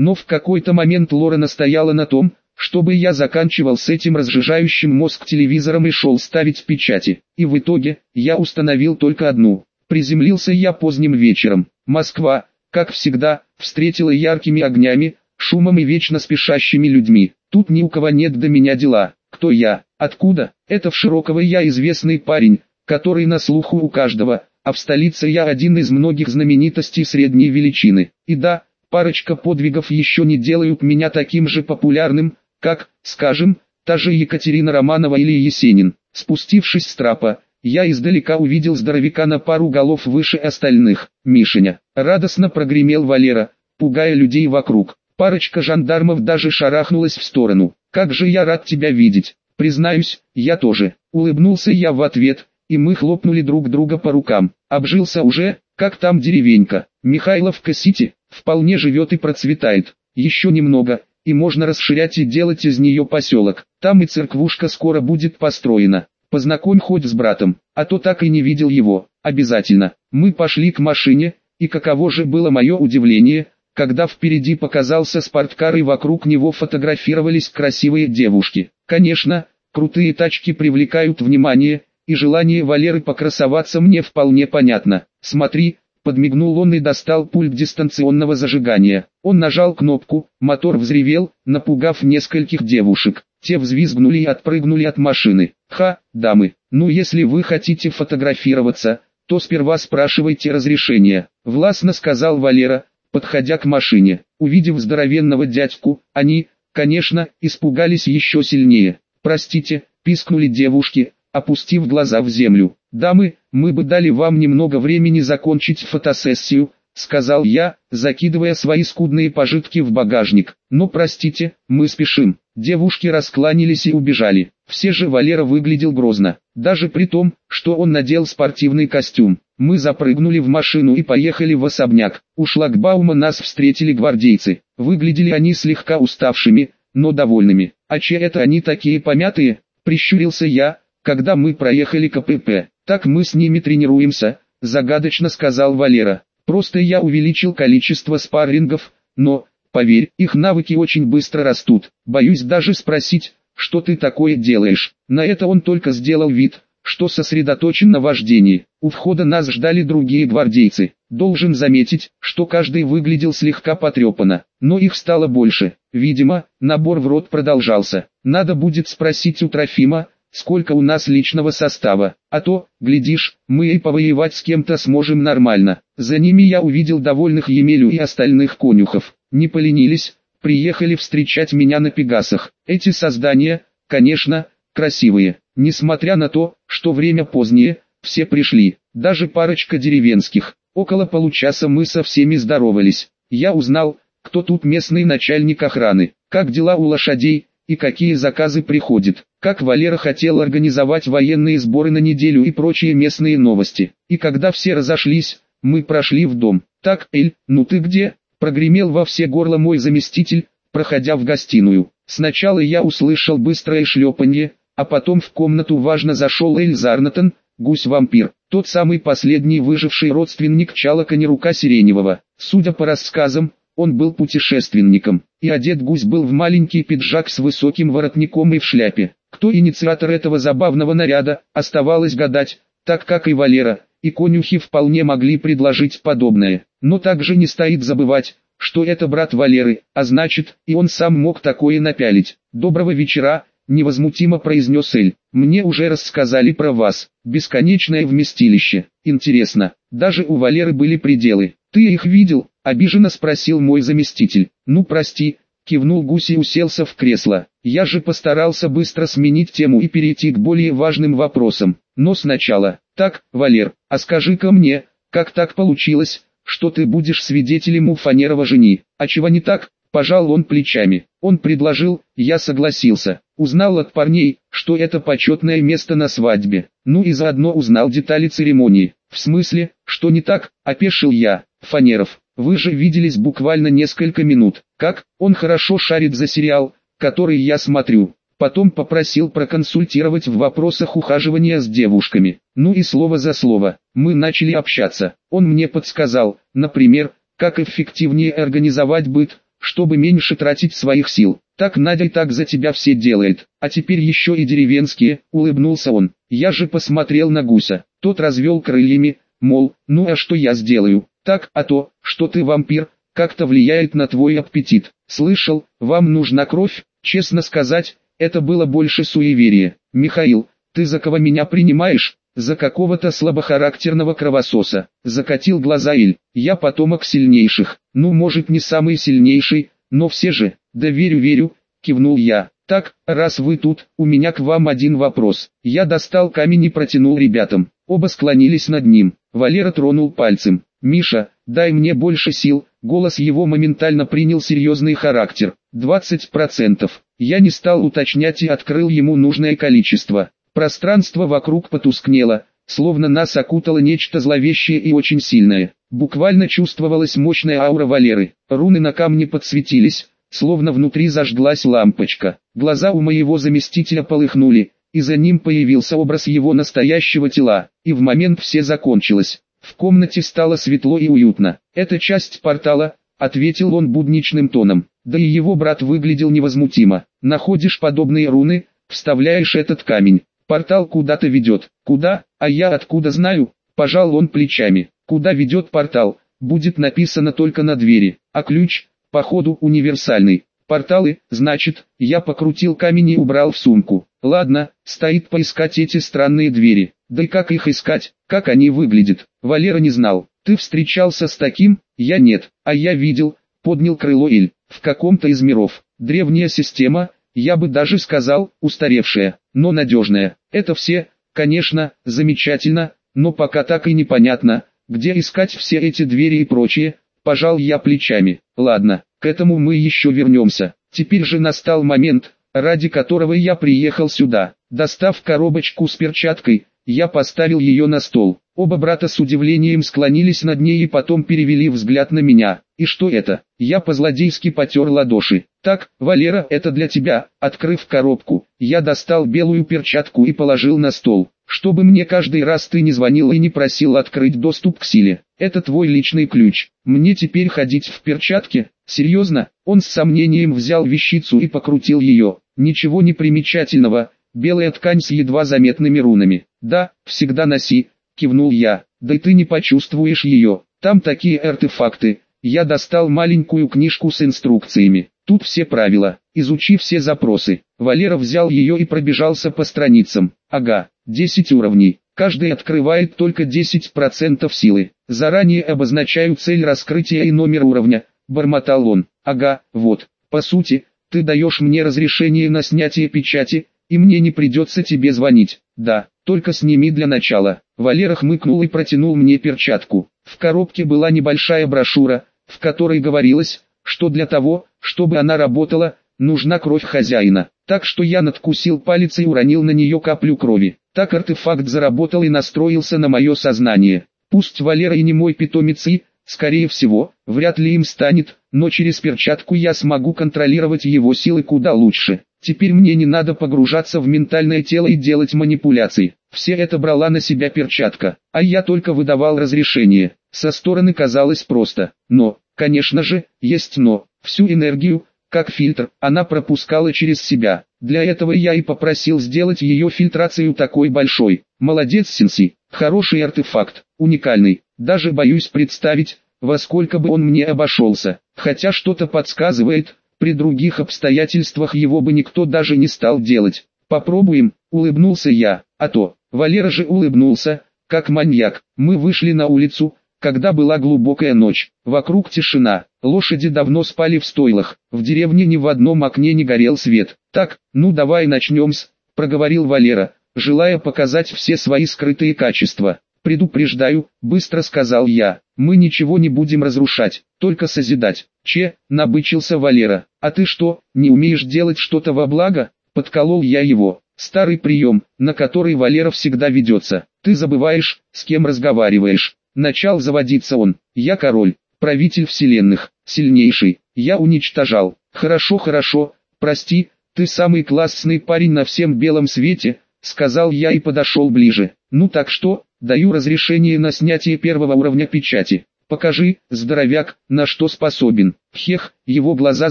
Но в какой-то момент Лора настояла на том, чтобы я заканчивал с этим разжижающим мозг телевизором и шел ставить печати. И в итоге, я установил только одну. Приземлился я поздним вечером. Москва, как всегда, встретила яркими огнями, шумом и вечно спешащими людьми. Тут ни у кого нет до меня дела. Кто я? Откуда? Это в Широково я известный парень, который на слуху у каждого, а в столице я один из многих знаменитостей средней величины. И да, парочка подвигов еще не делают меня таким же популярным, как, скажем, та же Екатерина Романова или Есенин. Спустившись с трапа, я издалека увидел здоровяка на пару голов выше остальных, Мишеня. Радостно прогремел Валера, пугая людей вокруг. Парочка жандармов даже шарахнулась в сторону. «Как же я рад тебя видеть!» «Признаюсь, я тоже». Улыбнулся я в ответ, и мы хлопнули друг друга по рукам. Обжился уже, как там деревенька. Михайловка-Сити, вполне живет и процветает. Еще немного, и можно расширять и делать из нее поселок. Там и церквушка скоро будет построена. Познакомь хоть с братом, а то так и не видел его. Обязательно. Мы пошли к машине, и каково же было мое удивление, когда впереди показался спорткар и вокруг него фотографировались красивые девушки. Конечно, крутые тачки привлекают внимание, и желание Валеры покрасоваться мне вполне понятно. Смотри, подмигнул он и достал пульт дистанционного зажигания. Он нажал кнопку, мотор взревел, напугав нескольких девушек. Те взвизгнули и отпрыгнули от машины. Ха, дамы, ну если вы хотите фотографироваться, то сперва спрашивайте разрешения. Властно сказал Валера, подходя к машине. Увидев здоровенного дядьку, они, конечно, испугались еще сильнее. «Простите», пискнули девушки, опустив глаза в землю. «Дамы, мы бы дали вам немного времени закончить фотосессию», сказал я, закидывая свои скудные пожитки в багажник. «Но простите, мы спешим». Девушки раскланялись и убежали. Все же Валера выглядел грозно, даже при том, что он надел спортивный костюм. Мы запрыгнули в машину и поехали в особняк. У шлагбаума нас встретили гвардейцы. Выглядели они слегка уставшими, но довольными. «А че это они такие помятые?» – прищурился я, когда мы проехали КПП. «Так мы с ними тренируемся», – загадочно сказал Валера. «Просто я увеличил количество спаррингов, но, поверь, их навыки очень быстро растут. Боюсь даже спросить, что ты такое делаешь». На это он только сделал вид, что сосредоточен на вождении. У входа нас ждали другие гвардейцы. Должен заметить, что каждый выглядел слегка потрепанно, но их стало больше. Видимо, набор в рот продолжался. Надо будет спросить у Трофима, сколько у нас личного состава, а то, глядишь, мы и повоевать с кем-то сможем нормально. За ними я увидел довольных Емелю и остальных конюхов. Не поленились, приехали встречать меня на Пегасах. Эти создания, конечно, красивые. Несмотря на то, что время позднее, все пришли, даже парочка деревенских. Около получаса мы со всеми здоровались. Я узнал, кто тут местный начальник охраны, как дела у лошадей, и какие заказы приходят, как Валера хотел организовать военные сборы на неделю и прочие местные новости. И когда все разошлись, мы прошли в дом. «Так, Эль, ну ты где?» – прогремел во все горло мой заместитель, проходя в гостиную. Сначала я услышал быстрое шлепанье, а потом в комнату важно зашел Эль Зарнатон, гусь-вампир, тот самый последний выживший родственник Чалака Нерука Сиреневого. Судя по рассказам, он был путешественником, и одет гусь был в маленький пиджак с высоким воротником и в шляпе. Кто инициатор этого забавного наряда, оставалось гадать, так как и Валера, и конюхи вполне могли предложить подобное. Но также не стоит забывать, что это брат Валеры, а значит, и он сам мог такое напялить. «Доброго вечера», — невозмутимо произнес Эль. «Мне уже рассказали про вас. Бесконечное вместилище. Интересно, даже у Валеры были пределы. Ты их видел?» — обиженно спросил мой заместитель. «Ну прости», — кивнул гусь и уселся в кресло. «Я же постарался быстро сменить тему и перейти к более важным вопросам. Но сначала, так, Валер, а скажи-ка мне, как так получилось, что ты будешь свидетелем у Фанерова жени, а чего не так, пожал он плечами. Он предложил, я согласился. Узнал от парней, что это почетное место на свадьбе. Ну и заодно узнал детали церемонии. В смысле, что не так, опешил я. Фанеров, вы же виделись буквально несколько минут. Как, он хорошо шарит за сериал, который я смотрю. Потом попросил проконсультировать в вопросах ухаживания с девушками. Ну и слово за слово, мы начали общаться. Он мне подсказал, например, как эффективнее организовать быт, чтобы меньше тратить своих сил. Так Надя и так за тебя все делает, а теперь еще и деревенские, улыбнулся он. Я же посмотрел на гуся, тот развел крыльями, мол, ну а что я сделаю? Так, а то, что ты вампир, как-то влияет на твой аппетит. Слышал, вам нужна кровь, честно сказать, это было больше суеверия. Михаил, ты за кого меня принимаешь? За какого-то слабохарактерного кровососа. Закатил глаза Иль. Я потомок сильнейших. Ну может не самый сильнейший, но все же. Да верю верю, кивнул я. Так, раз вы тут, у меня к вам один вопрос. Я достал камень и протянул ребятам. Оба склонились над ним. Валера тронул пальцем. «Миша, дай мне больше сил». Голос его моментально принял серьезный характер. 20%. Я не стал уточнять и открыл ему нужное количество. Пространство вокруг потускнело, словно нас окутало нечто зловещее и очень сильное. Буквально чувствовалась мощная аура Валеры. Руны на камне подсветились, словно внутри зажглась лампочка. Глаза у моего заместителя полыхнули, и за ним появился образ его настоящего тела, и в момент все закончилось. В комнате стало светло и уютно. «Это часть портала», — ответил он будничным тоном. Да и его брат выглядел невозмутимо. «Находишь подобные руны, вставляешь этот камень, Портал куда-то ведет. Куда? А я откуда знаю? Пожал он плечами. Куда ведет портал? Будет написано только на двери. А ключ, походу, универсальный. Порталы, значит, я покрутил камень и убрал в сумку. Ладно, стоит поискать эти странные двери. Да и как их искать, как они выглядят? Валера не знал. Ты встречался с таким? Я нет. А я видел, поднял крыло Иль. В каком-то из миров. Древняя система, я бы даже сказал, устаревшая, но надежная. Это все, конечно, замечательно, но пока так и непонятно, где искать все эти двери и прочее, пожал я плечами. Ладно, к этому мы еще вернемся. Теперь же настал момент, ради которого я приехал сюда. Достав коробочку с перчаткой, я поставил ее на стол. Оба брата с удивлением склонились над ней и потом перевели взгляд на меня. И что это? Я по-злодейски потер ладоши. Так, Валера, это для тебя. Открыв коробку, я достал белую перчатку и положил на стол. Чтобы мне каждый раз ты не звонил и не просил открыть доступ к силе. Это твой личный ключ. Мне теперь ходить в перчатке? Серьезно? Он с сомнением взял вещицу и покрутил ее. Ничего не примечательного. Белая ткань с едва заметными рунами. Да, всегда носи, кивнул я. Да и ты не почувствуешь ее. Там такие артефакты. Я достал маленькую книжку с инструкциями. Тут все правила. Изучи все запросы. Валера взял ее и пробежался по страницам. Ага, 10 уровней. Каждый открывает только 10% силы. Заранее обозначаю цель раскрытия и номер уровня. Бормотал он. Ага, вот. По сути, ты даешь мне разрешение на снятие печати, и мне не придется тебе звонить. Да, только сними для начала. Валера хмыкнул и протянул мне перчатку. В коробке была небольшая брошюра, в которой говорилось, что для того, чтобы она работала, нужна кровь хозяина. Так что я надкусил палец и уронил на нее каплю крови. Так артефакт заработал и настроился на мое сознание. Пусть Валера и не мой питомец и, скорее всего, вряд ли им станет, но через перчатку я смогу контролировать его силы куда лучше. Теперь мне не надо погружаться в ментальное тело и делать манипуляции. Все это брала на себя перчатка, а я только выдавал разрешение. Со стороны казалось просто. Но, конечно же, есть но. Всю энергию, как фильтр, она пропускала через себя. Для этого я и попросил сделать ее фильтрацию такой большой. Молодец Синси, хороший артефакт, уникальный. Даже боюсь представить, во сколько бы он мне обошелся. Хотя что-то подсказывает, при других обстоятельствах его бы никто даже не стал делать. Попробуем, улыбнулся я, а то, Валера же улыбнулся, как маньяк. Мы вышли на улицу, когда была глубокая ночь. Вокруг тишина, лошади давно спали в стойлах, в деревне ни в одном окне не горел свет. Так, ну давай начнем с, проговорил Валера, желая показать все свои скрытые качества. «Предупреждаю», — быстро сказал я, — «мы ничего не будем разрушать, только созидать». «Че», — набычился Валера, — «а ты что, не умеешь делать что-то во благо?» Подколол я его. Старый прием, на который Валера всегда ведется. Ты забываешь, с кем разговариваешь. Начал заводиться он. Я король, правитель вселенных, сильнейший. Я уничтожал. Хорошо, хорошо, прости, ты самый классный парень на всем белом свете, сказал я и подошел ближе. Ну так что, Даю разрешение на снятие первого уровня печати. Покажи, здоровяк, на что способен. Хех, его глаза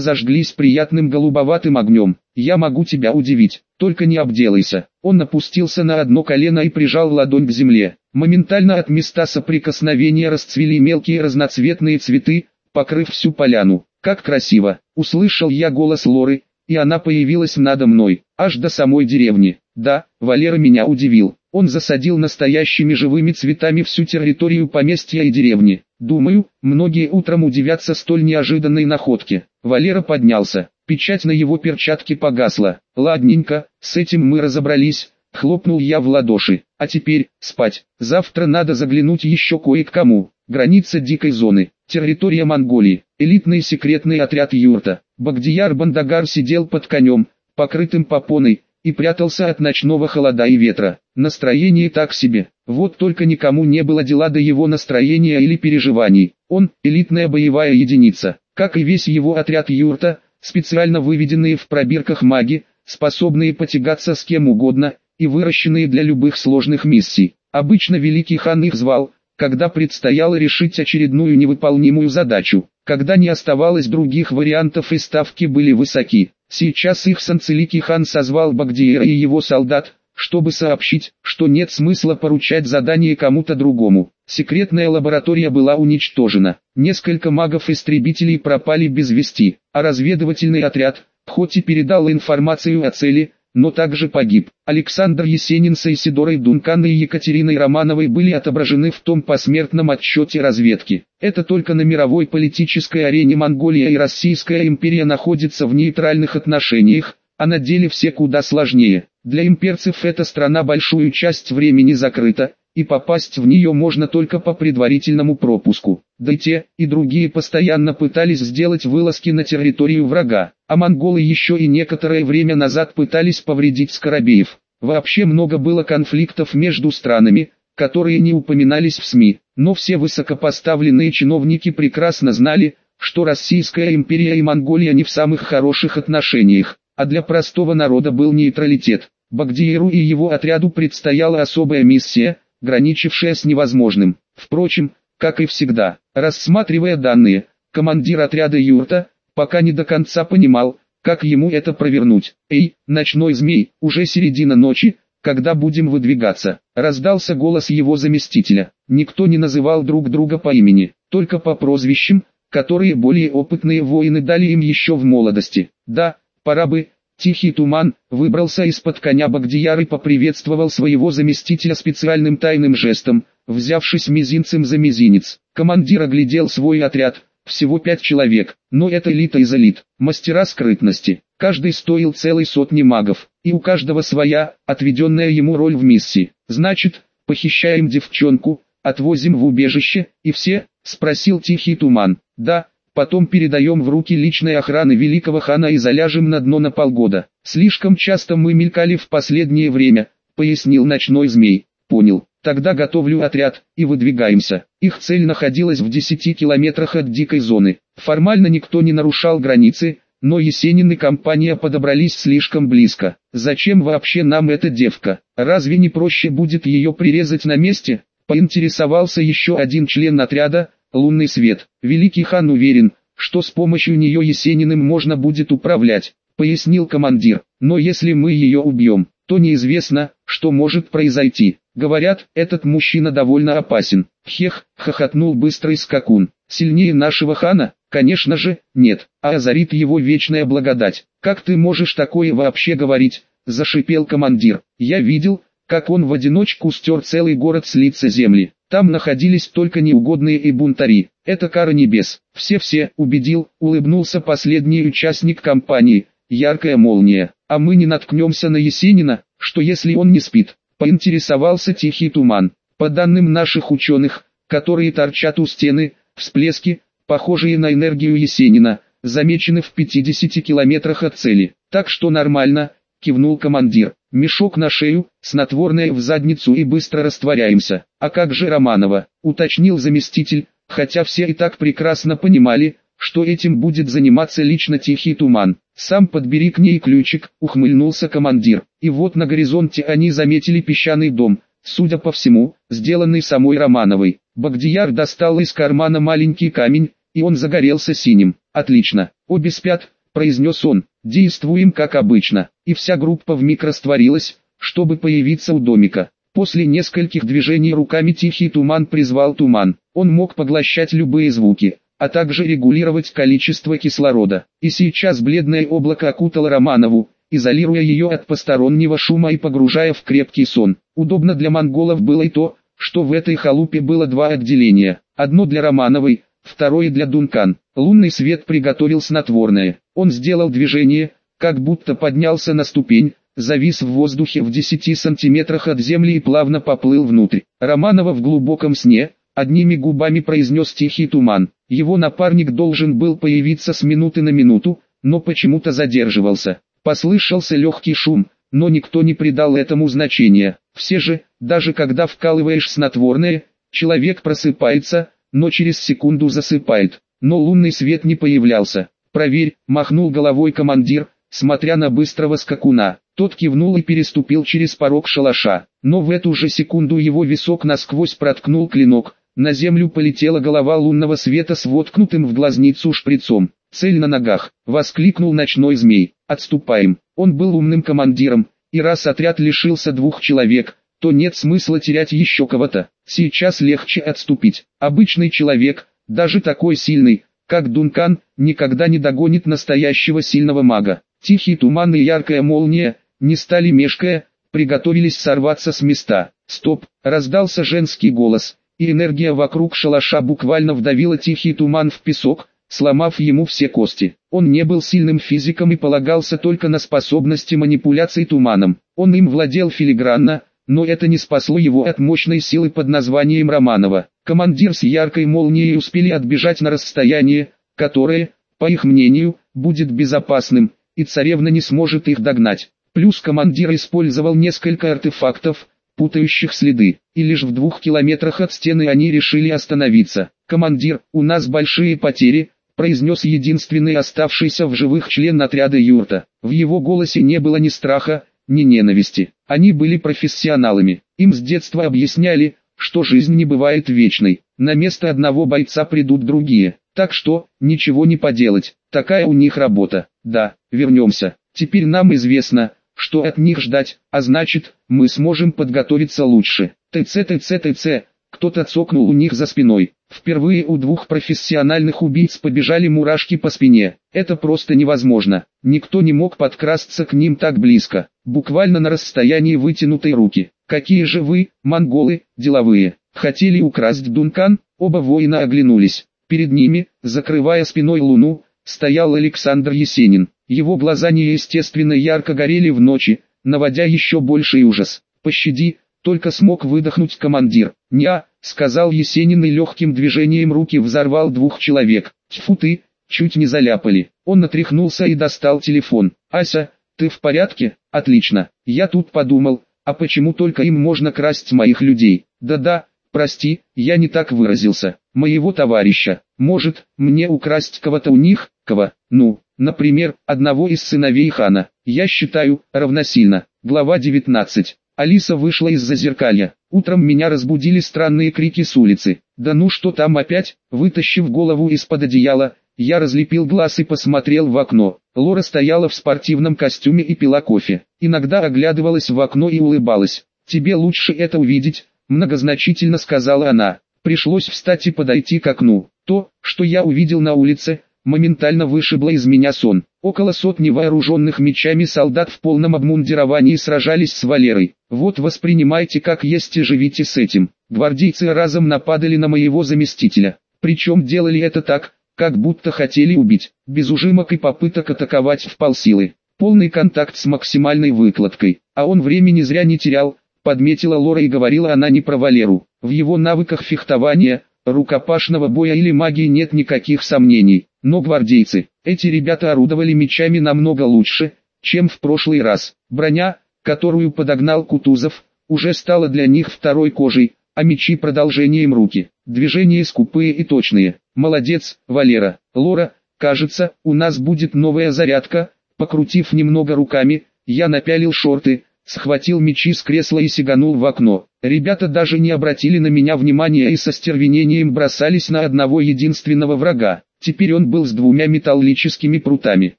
зажглись приятным голубоватым огнем. Я могу тебя удивить, только не обделайся. Он опустился на одно колено и прижал ладонь к земле. Моментально от места соприкосновения расцвели мелкие разноцветные цветы, покрыв всю поляну. Как красиво! Услышал я голос Лоры, и она появилась надо мной, аж до самой деревни. Да, Валера меня удивил. Он засадил настоящими живыми цветами всю территорию поместья и деревни. Думаю, многие утром удивятся столь неожиданной находке. Валера поднялся, печать на его перчатке погасла. Ладненько, с этим мы разобрались. Хлопнул я в ладоши. А теперь, спать. Завтра надо заглянуть еще кое к кому. Граница дикой зоны. Территория Монголии. Элитный секретный отряд юрта. Багдияр Бандагар сидел под конем, покрытым попоной, и прятался от ночного холода и ветра. Настроение так себе. Вот только никому не было дела до его настроения или переживаний. Он – элитная боевая единица, как и весь его отряд юрта, специально выведенные в пробирках маги, способные потягаться с кем угодно и выращенные для любых сложных миссий. Обычно великий хан их звал, когда предстояло решить очередную невыполнимую задачу, когда не оставалось других вариантов и ставки были высоки. Сейчас их Санцеликий хан созвал Багдиера и его солдат, чтобы сообщить, что нет смысла поручать задание кому-то другому. Секретная лаборатория была уничтожена. Несколько магов-истребителей пропали без вести, а разведывательный отряд, хоть и передал информацию о цели, но также погиб. Александр Есенин с Исидорой Дункан и Екатериной Романовой были отображены в том посмертном отчете разведки. Это только на мировой политической арене Монголия и Российская империя находятся в нейтральных отношениях, а на деле все куда сложнее. Для имперцев эта страна большую часть времени закрыта, и попасть в нее можно только по предварительному пропуску. Да и те, и другие постоянно пытались сделать вылазки на территорию врага, а монголы еще и некоторое время назад пытались повредить Скоробеев. Вообще много было конфликтов между странами, которые не упоминались в СМИ, но все высокопоставленные чиновники прекрасно знали, что Российская империя и Монголия не в самых хороших отношениях, а для простого народа был нейтралитет. Багдиеру и его отряду предстояла особая миссия – граничившая с невозможным. Впрочем, как и всегда, рассматривая данные, командир отряда юрта, пока не до конца понимал, как ему это провернуть. «Эй, ночной змей, уже середина ночи, когда будем выдвигаться?» Раздался голос его заместителя. Никто не называл друг друга по имени, только по прозвищам, которые более опытные воины дали им еще в молодости. «Да, пора бы, Тихий туман, выбрался из-под коня Багдияр и поприветствовал своего заместителя специальным тайным жестом, взявшись мизинцем за мизинец. Командир оглядел свой отряд, всего пять человек, но это элита из элит, мастера скрытности. Каждый стоил целой сотни магов, и у каждого своя, отведенная ему роль в миссии. Значит, похищаем девчонку, отвозим в убежище, и все, спросил Тихий Туман. Да, Потом передаем в руки личной охраны великого хана и заляжем на дно на полгода. Слишком часто мы мелькали в последнее время, пояснил ночной змей. Понял. Тогда готовлю отряд, и выдвигаемся. Их цель находилась в 10 километрах от дикой зоны. Формально никто не нарушал границы, но Есенин и компания подобрались слишком близко. Зачем вообще нам эта девка? Разве не проще будет ее прирезать на месте? Поинтересовался еще один член отряда, лунный свет. Великий хан уверен, что с помощью нее Есениным можно будет управлять, пояснил командир. Но если мы ее убьем, то неизвестно, что может произойти. Говорят, этот мужчина довольно опасен. Хех, хохотнул быстрый скакун. Сильнее нашего хана? Конечно же, нет. А озарит его вечная благодать. Как ты можешь такое вообще говорить? Зашипел командир. Я видел, как он в одиночку стер целый город с лица земли. Там находились только неугодные и бунтари. Это кара небес. Все-все, убедил, улыбнулся последний участник компании. Яркая молния. А мы не наткнемся на Есенина, что если он не спит? Поинтересовался тихий туман. По данным наших ученых, которые торчат у стены, всплески, похожие на энергию Есенина, замечены в 50 километрах от цели. Так что нормально, кивнул командир. Мешок на шею, снотворное в задницу и быстро растворяемся. А как же Романова, уточнил заместитель, хотя все и так прекрасно понимали, что этим будет заниматься лично Тихий Туман. Сам подбери к ней ключик, ухмыльнулся командир. И вот на горизонте они заметили песчаный дом, судя по всему, сделанный самой Романовой. Багдияр достал из кармана маленький камень, и он загорелся синим. «Отлично, обе спят», — произнес он, — «действуем как обычно». И вся группа вмиг растворилась, чтобы появиться у домика. После нескольких движений руками тихий туман призвал туман. Он мог поглощать любые звуки, а также регулировать количество кислорода. И сейчас бледное облако окутало Романову, изолируя ее от постороннего шума и погружая в крепкий сон. Удобно для монголов было и то, что в этой халупе было два отделения. Одно для Романовой, второе для Дункан. Лунный свет приготовил снотворное. Он сделал движение, как будто поднялся на ступень, завис в воздухе в 10 сантиметрах от земли и плавно поплыл внутрь. Романова в глубоком сне, одними губами произнес тихий туман. Его напарник должен был появиться с минуты на минуту, но почему-то задерживался. Послышался легкий шум, но никто не придал этому значения. Все же, даже когда вкалываешь снотворное, человек просыпается, но через секунду засыпает. Но лунный свет не появлялся. «Проверь», — махнул головой командир, смотря на быстрого скакуна. Тот кивнул и переступил через порог шалаша. Но в эту же секунду его висок насквозь проткнул клинок. На землю полетела голова лунного света с воткнутым в глазницу шприцом. «Цель на ногах!» — воскликнул ночной змей. «Отступаем!» Он был умным командиром, и раз отряд лишился двух человек, то нет смысла терять еще кого-то. Сейчас легче отступить. Обычный человек, даже такой сильный, как Дункан, никогда не догонит настоящего сильного мага. Тихий туман и яркая молния, не стали мешкая, приготовились сорваться с места. «Стоп!» — раздался женский голос, и энергия вокруг шалаша буквально вдавила тихий туман в песок, сломав ему все кости. Он не был сильным физиком и полагался только на способности манипуляций туманом. Он им владел филигранно, но это не спасло его от мощной силы под названием Романова. Командир с яркой молнией успели отбежать на расстояние, которое, по их мнению, будет безопасным, и царевна не сможет их догнать. Плюс командир использовал несколько артефактов, путающих следы, и лишь в двух километрах от стены они решили остановиться. «Командир, у нас большие потери», произнес единственный оставшийся в живых член отряда юрта. В его голосе не было ни страха, ни ненависти. Они были профессионалами. Им с детства объясняли, что жизнь не бывает вечной. На место одного бойца придут другие. Так что, ничего не поделать. Такая у них работа. Да, вернемся. Теперь нам известно, что от них ждать, а значит, мы сможем подготовиться лучше. ТЦ ТЦ ТЦ, кто-то цокнул у них за спиной. Впервые у двух профессиональных убийц побежали мурашки по спине. Это просто невозможно. Никто не мог подкрасться к ним так близко, буквально на расстоянии вытянутой руки. Какие же вы, монголы, деловые. Хотели украсть Дункан? Оба воина оглянулись. Перед ними, закрывая спиной луну, стоял Александр Есенин. Его глаза неестественно ярко горели в ночи, наводя еще больший ужас. «Пощади», только смог выдохнуть командир. «Ня», — сказал Есенин и легким движением руки взорвал двух человек. «Тьфу ты, чуть не заляпали». Он натряхнулся и достал телефон. «Ася, ты в порядке? Отлично. Я тут подумал, а почему только им можно красть моих людей? Да-да, прости, я не так выразился. Моего товарища. Может, мне украсть кого-то у них? Кого? Ну, например, одного из сыновей хана. Я считаю, равносильно. Глава 19. Алиса вышла из зазеркалья. Утром меня разбудили странные крики с улицы. Да ну что там опять? Вытащив голову из-под одеяла, я разлепил глаз и посмотрел в окно. Лора стояла в спортивном костюме и пила кофе. Иногда оглядывалась в окно и улыбалась. «Тебе лучше это увидеть», — многозначительно сказала она. Пришлось встать и подойти к окну. То, что я увидел на улице, моментально вышибло из меня сон. Около сотни вооруженных мечами солдат в полном обмундировании сражались с Валерой. Вот воспринимайте как есть и живите с этим. Гвардейцы разом нападали на моего заместителя. Причем делали это так, как будто хотели убить, без ужимок и попыток атаковать в полсилы. Полный контакт с максимальной выкладкой, а он времени зря не терял, подметила Лора и говорила она не про Валеру. В его навыках фехтования, рукопашного боя или магии нет никаких сомнений. Но гвардейцы, эти ребята орудовали мечами намного лучше, чем в прошлый раз. Броня, которую подогнал Кутузов, уже стала для них второй кожей, а мечи продолжением руки. Движения скупые и точные. Молодец, Валера. Лора, кажется, у нас будет новая зарядка. Покрутив немного руками, я напялил шорты, схватил мечи с кресла и сиганул в окно. Ребята даже не обратили на меня внимания и со стервенением бросались на одного единственного врага. Теперь он был с двумя металлическими прутами.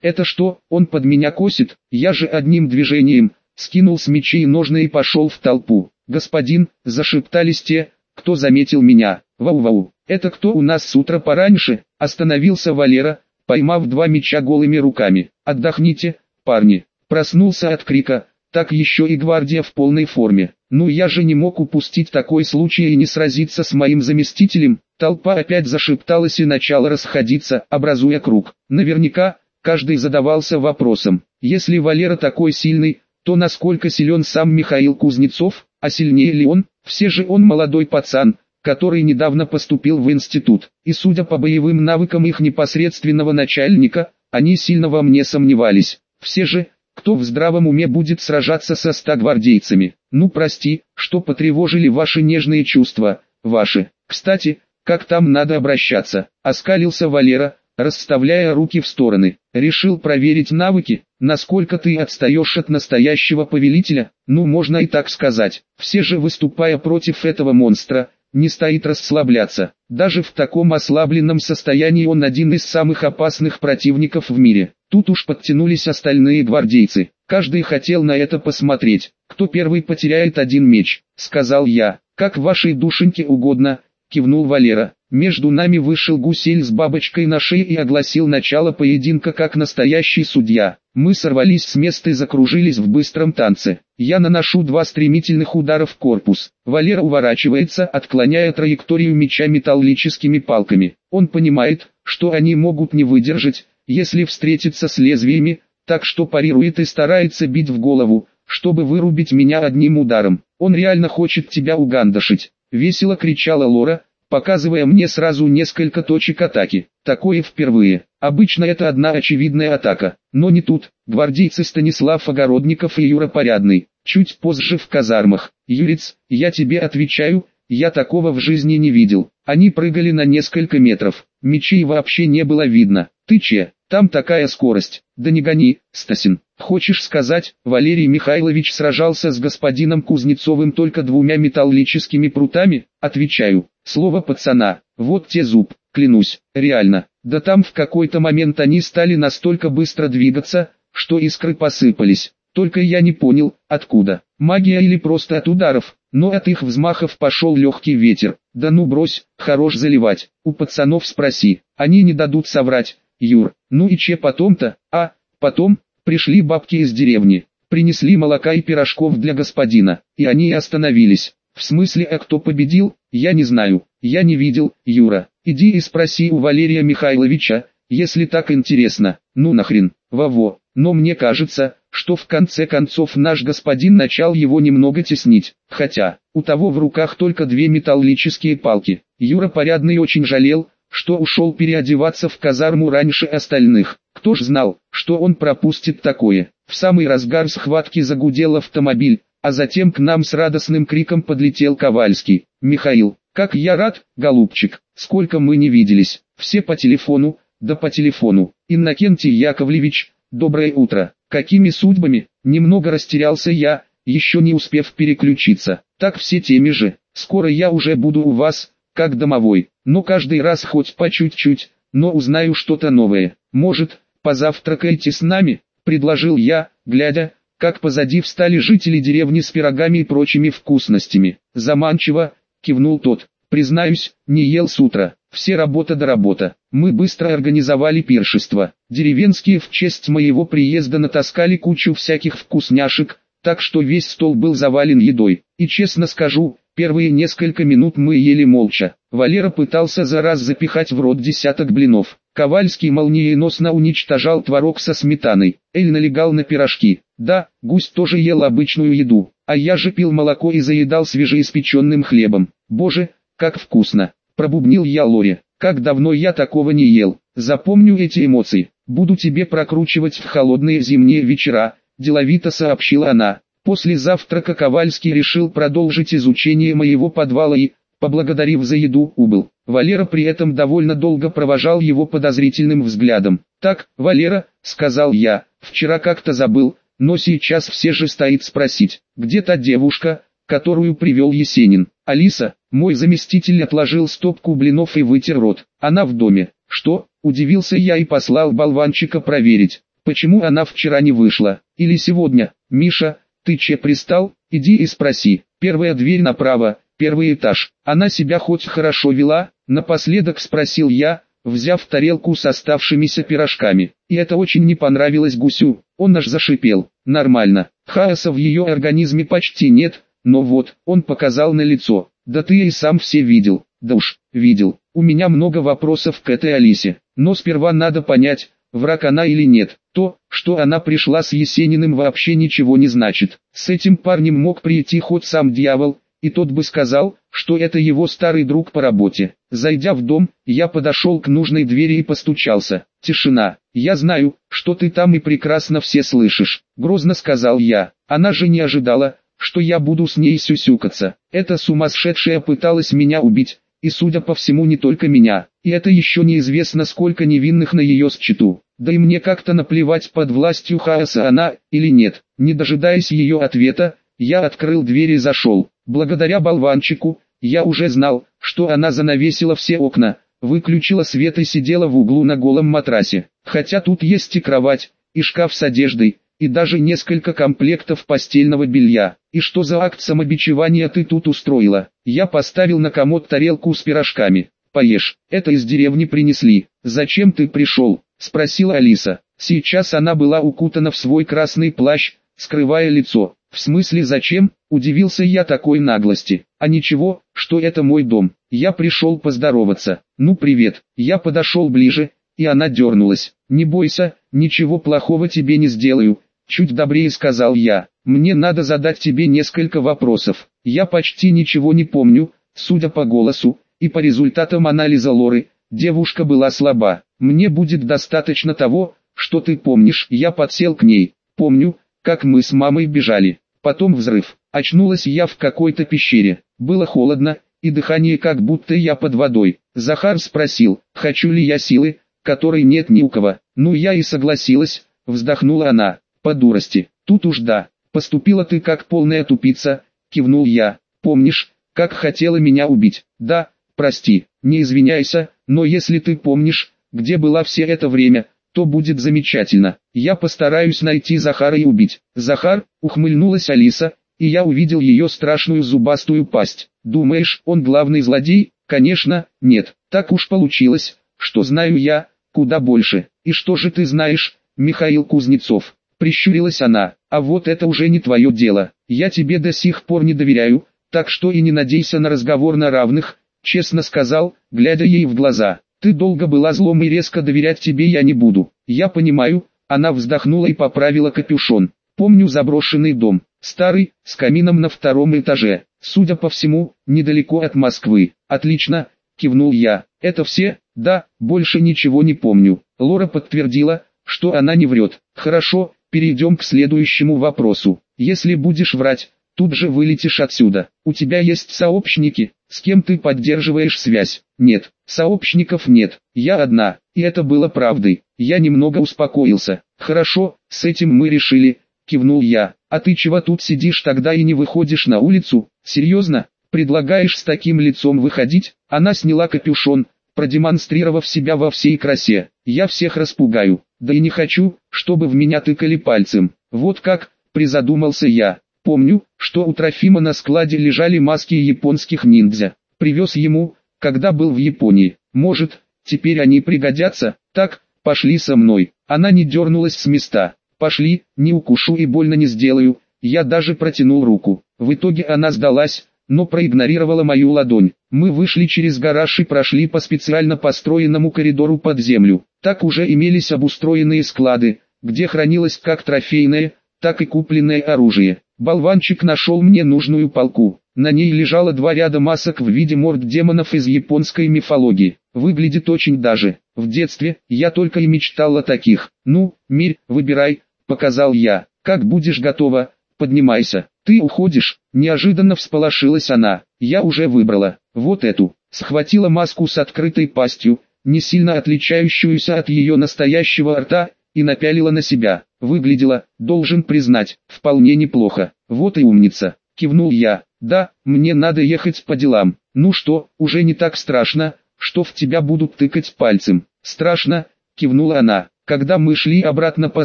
Это что, он под меня косит? Я же одним движением, скинул с мечей ножны и пошел в толпу. «Господин», зашептались те, кто заметил меня. «Вау-вау, это кто у нас с утра пораньше?» Остановился Валера, поймав два меча голыми руками. «Отдохните, парни!» Проснулся от крика, так еще и гвардия в полной форме. Ну я же не мог упустить такой случай и не сразиться с моим заместителем. Толпа опять зашепталась и начала расходиться, образуя круг. Наверняка, каждый задавался вопросом, если Валера такой сильный, то насколько силен сам Михаил Кузнецов, а сильнее ли он? Все же он молодой пацан, который недавно поступил в институт, и судя по боевым навыкам их непосредственного начальника, они сильно во мне сомневались. Все же, кто в здравом уме будет сражаться со ста гвардейцами? Ну прости, что потревожили ваши нежные чувства, ваши. Кстати, как там надо обращаться? Оскалился Валера, расставляя руки в стороны. Решил проверить навыки, насколько ты отстаешь от настоящего повелителя, ну можно и так сказать. Все же выступая против этого монстра, не стоит расслабляться. Даже в таком ослабленном состоянии он один из самых опасных противников в мире. Тут уж подтянулись остальные гвардейцы. Каждый хотел на это посмотреть. Кто первый потеряет один меч, сказал я. Как вашей душеньке угодно, кивнул Валера. Между нами вышел гусель с бабочкой на шее и огласил начало поединка как настоящий судья. Мы сорвались с места и закружились в быстром танце. Я наношу два стремительных удара в корпус. Валера уворачивается, отклоняя траекторию меча металлическими палками. Он понимает, что они могут не выдержать, если встретиться с лезвиями, так что парирует и старается бить в голову, чтобы вырубить меня одним ударом. Он реально хочет тебя угандашить. Весело кричала Лора, показывая мне сразу несколько точек атаки. Такое впервые. Обычно это одна очевидная атака, но не тут. Гвардейцы Станислав Огородников и Юра Порядный. Чуть позже в казармах. Юриц, я тебе отвечаю, я такого в жизни не видел. Они прыгали на несколько метров. Мечей вообще не было видно. Ты че? Там такая скорость. Да не гони, Стасин. Хочешь сказать, Валерий Михайлович сражался с господином Кузнецовым только двумя металлическими прутами? Отвечаю. Слово пацана. Вот те зуб, клянусь, реально. Да там в какой-то момент они стали настолько быстро двигаться, что искры посыпались. Только я не понял, откуда. Магия или просто от ударов. Но от их взмахов пошел легкий ветер. Да ну брось, хорош заливать. У пацанов спроси. Они не дадут соврать. Юр, ну и че потом-то? А, потом, пришли бабки из деревни. Принесли молока и пирожков для господина. И они остановились. В смысле, а кто победил, я не знаю, я не видел, Юра. Иди и спроси у Валерия Михайловича, если так интересно. Ну нахрен, Ваво. Но мне кажется, что в конце концов наш господин начал его немного теснить. Хотя, у того в руках только две металлические палки. Юра порядный очень жалел, что ушел переодеваться в казарму раньше остальных. Кто ж знал, что он пропустит такое. В самый разгар схватки загудел автомобиль, а затем к нам с радостным криком подлетел Ковальский. «Михаил, как я рад, голубчик, сколько мы не виделись, все по телефону, да по телефону. Иннокентий Яковлевич, доброе утро. Какими судьбами? Немного растерялся я, еще не успев переключиться. Так все теми же. Скоро я уже буду у вас, как домовой. Но каждый раз хоть по чуть-чуть, но узнаю что-то новое. Может, позавтракаете с нами? Предложил я, глядя, как позади встали жители деревни с пирогами и прочими вкусностями. Заманчиво, кивнул тот. Признаюсь, не ел с утра. Все работа до работа. Мы быстро организовали пиршество. Деревенские в честь моего приезда натаскали кучу всяких вкусняшек, так что весь стол был завален едой. И честно скажу, первые несколько минут мы ели молча. Валера пытался за раз запихать в рот десяток блинов. Ковальский молниеносно уничтожал творог со сметаной. Эль налегал на пирожки. Да, гусь тоже ел обычную еду, а я же пил молоко и заедал свежеиспеченным хлебом. Боже, как вкусно! Пробубнил я Лоре. Как давно я такого не ел. Запомню эти эмоции. Буду тебе прокручивать в холодные зимние вечера, деловито сообщила она. После завтрака Ковальский решил продолжить изучение моего подвала и, поблагодарив за еду, убыл. Валера при этом довольно долго провожал его подозрительным взглядом. «Так, Валера», — сказал я, — «вчера как-то забыл, но сейчас все же стоит спросить, где та девушка, которую привел Есенин. Алиса, мой заместитель отложил стопку блинов и вытер рот. Она в доме. Что? Удивился я и послал болванчика проверить, почему она вчера не вышла. Или сегодня. Миша, ты че пристал? Иди и спроси. Первая дверь направо, первый этаж. Она себя хоть хорошо вела? Напоследок спросил я, взяв тарелку с оставшимися пирожками. И это очень не понравилось гусю. Он аж зашипел. Нормально. Хаоса в ее организме почти нет, но вот, он показал на лицо. Да ты и сам все видел. Да уж, видел. У меня много вопросов к этой Алисе. Но сперва надо понять, враг она или нет. То, что она пришла с Есениным вообще ничего не значит. С этим парнем мог прийти хоть сам дьявол, и тот бы сказал, что это его старый друг по работе. Зайдя в дом, я подошел к нужной двери и постучался. Тишина. «Я знаю, что ты там и прекрасно все слышишь», — грозно сказал я. Она же не ожидала, что я буду с ней сюсюкаться. Эта сумасшедшая пыталась меня убить, и судя по всему не только меня. И это еще неизвестно сколько невинных на ее счету. Да и мне как-то наплевать под властью хаоса она или нет. Не дожидаясь ее ответа, я открыл дверь и зашел. Благодаря болванчику, я уже знал, что она занавесила все окна, выключила свет и сидела в углу на голом матрасе. Хотя тут есть и кровать, и шкаф с одеждой, и даже несколько комплектов постельного белья. И что за акт самобичевания ты тут устроила? Я поставил на комод тарелку с пирожками. Поешь, это из деревни принесли. Зачем ты пришел? Спросила Алиса. Сейчас она была укутана в свой красный плащ, скрывая лицо. В смысле зачем? Удивился я такой наглости. А ничего, что это мой дом. Я пришел поздороваться. Ну привет. Я подошел ближе, и она дернулась. Не бойся, ничего плохого тебе не сделаю. Чуть добрее сказал я. Мне надо задать тебе несколько вопросов. Я почти ничего не помню, судя по голосу, и по результатам анализа Лоры, девушка была слаба. Мне будет достаточно того, что ты помнишь. Я подсел к ней. Помню, как мы с мамой бежали. Потом взрыв. Очнулась я в какой-то пещере. Было холодно, и дыхание как будто я под водой. Захар спросил, хочу ли я силы, которой нет ни у кого. Ну я и согласилась, вздохнула она. По дурости. Тут уж да. Поступила ты как полная тупица, кивнул я. Помнишь, как хотела меня убить? Да, прости, не извиняйся, но если ты помнишь, где была все это время, то будет замечательно. Я постараюсь найти Захара и убить. Захар, ухмыльнулась Алиса, и я увидел ее страшную зубастую пасть. Думаешь, он главный злодей? Конечно, нет. Так уж получилось, что знаю я, куда больше. И что же ты знаешь, Михаил Кузнецов? Прищурилась она. А вот это уже не твое дело. Я тебе до сих пор не доверяю, так что и не надейся на разговор на равных, честно сказал, глядя ей в глаза. Ты долго была злом и резко доверять тебе я не буду. Я понимаю, она вздохнула и поправила капюшон. Помню заброшенный дом, старый, с камином на втором этаже. Судя по всему, недалеко от Москвы. Отлично, кивнул я. Это все? Да, больше ничего не помню. Лора подтвердила, что она не врет. Хорошо, перейдем к следующему вопросу. Если будешь врать, тут же вылетишь отсюда. У тебя есть сообщники, с кем ты поддерживаешь связь? Нет, сообщников нет, я одна, и это было правдой. Я немного успокоился. Хорошо, с этим мы решили, кивнул я. А ты чего тут сидишь тогда и не выходишь на улицу? Серьезно? Предлагаешь с таким лицом выходить? Она сняла капюшон, продемонстрировав себя во всей красе. Я всех распугаю, да и не хочу, чтобы в меня тыкали пальцем. Вот как, призадумался я. Помню, что у Трофима на складе лежали маски японских ниндзя. Привез ему, когда был в Японии. Может, теперь они пригодятся? Так, пошли со мной. Она не дернулась с места. Пошли, не укушу и больно не сделаю. Я даже протянул руку. В итоге она сдалась, но проигнорировала мою ладонь. Мы вышли через гараж и прошли по специально построенному коридору под землю. Так уже имелись обустроенные склады, где хранилось как трофейное, так и купленное оружие. Болванчик нашел мне нужную полку. На ней лежало два ряда масок в виде морд демонов из японской мифологии. Выглядит очень даже. В детстве я только и мечтал о таких. Ну, Мирь, выбирай, показал я. Как будешь готова, поднимайся. Ты уходишь? Неожиданно всполошилась она. Я уже выбрала. Вот эту. Схватила маску с открытой пастью, не сильно отличающуюся от ее настоящего рта, и напялила на себя. Выглядела, должен признать, вполне неплохо. Вот и умница, кивнул я. Да, мне надо ехать по делам. Ну что, уже не так страшно, что в тебя будут тыкать пальцем. Страшно, кивнула она. Когда мы шли обратно по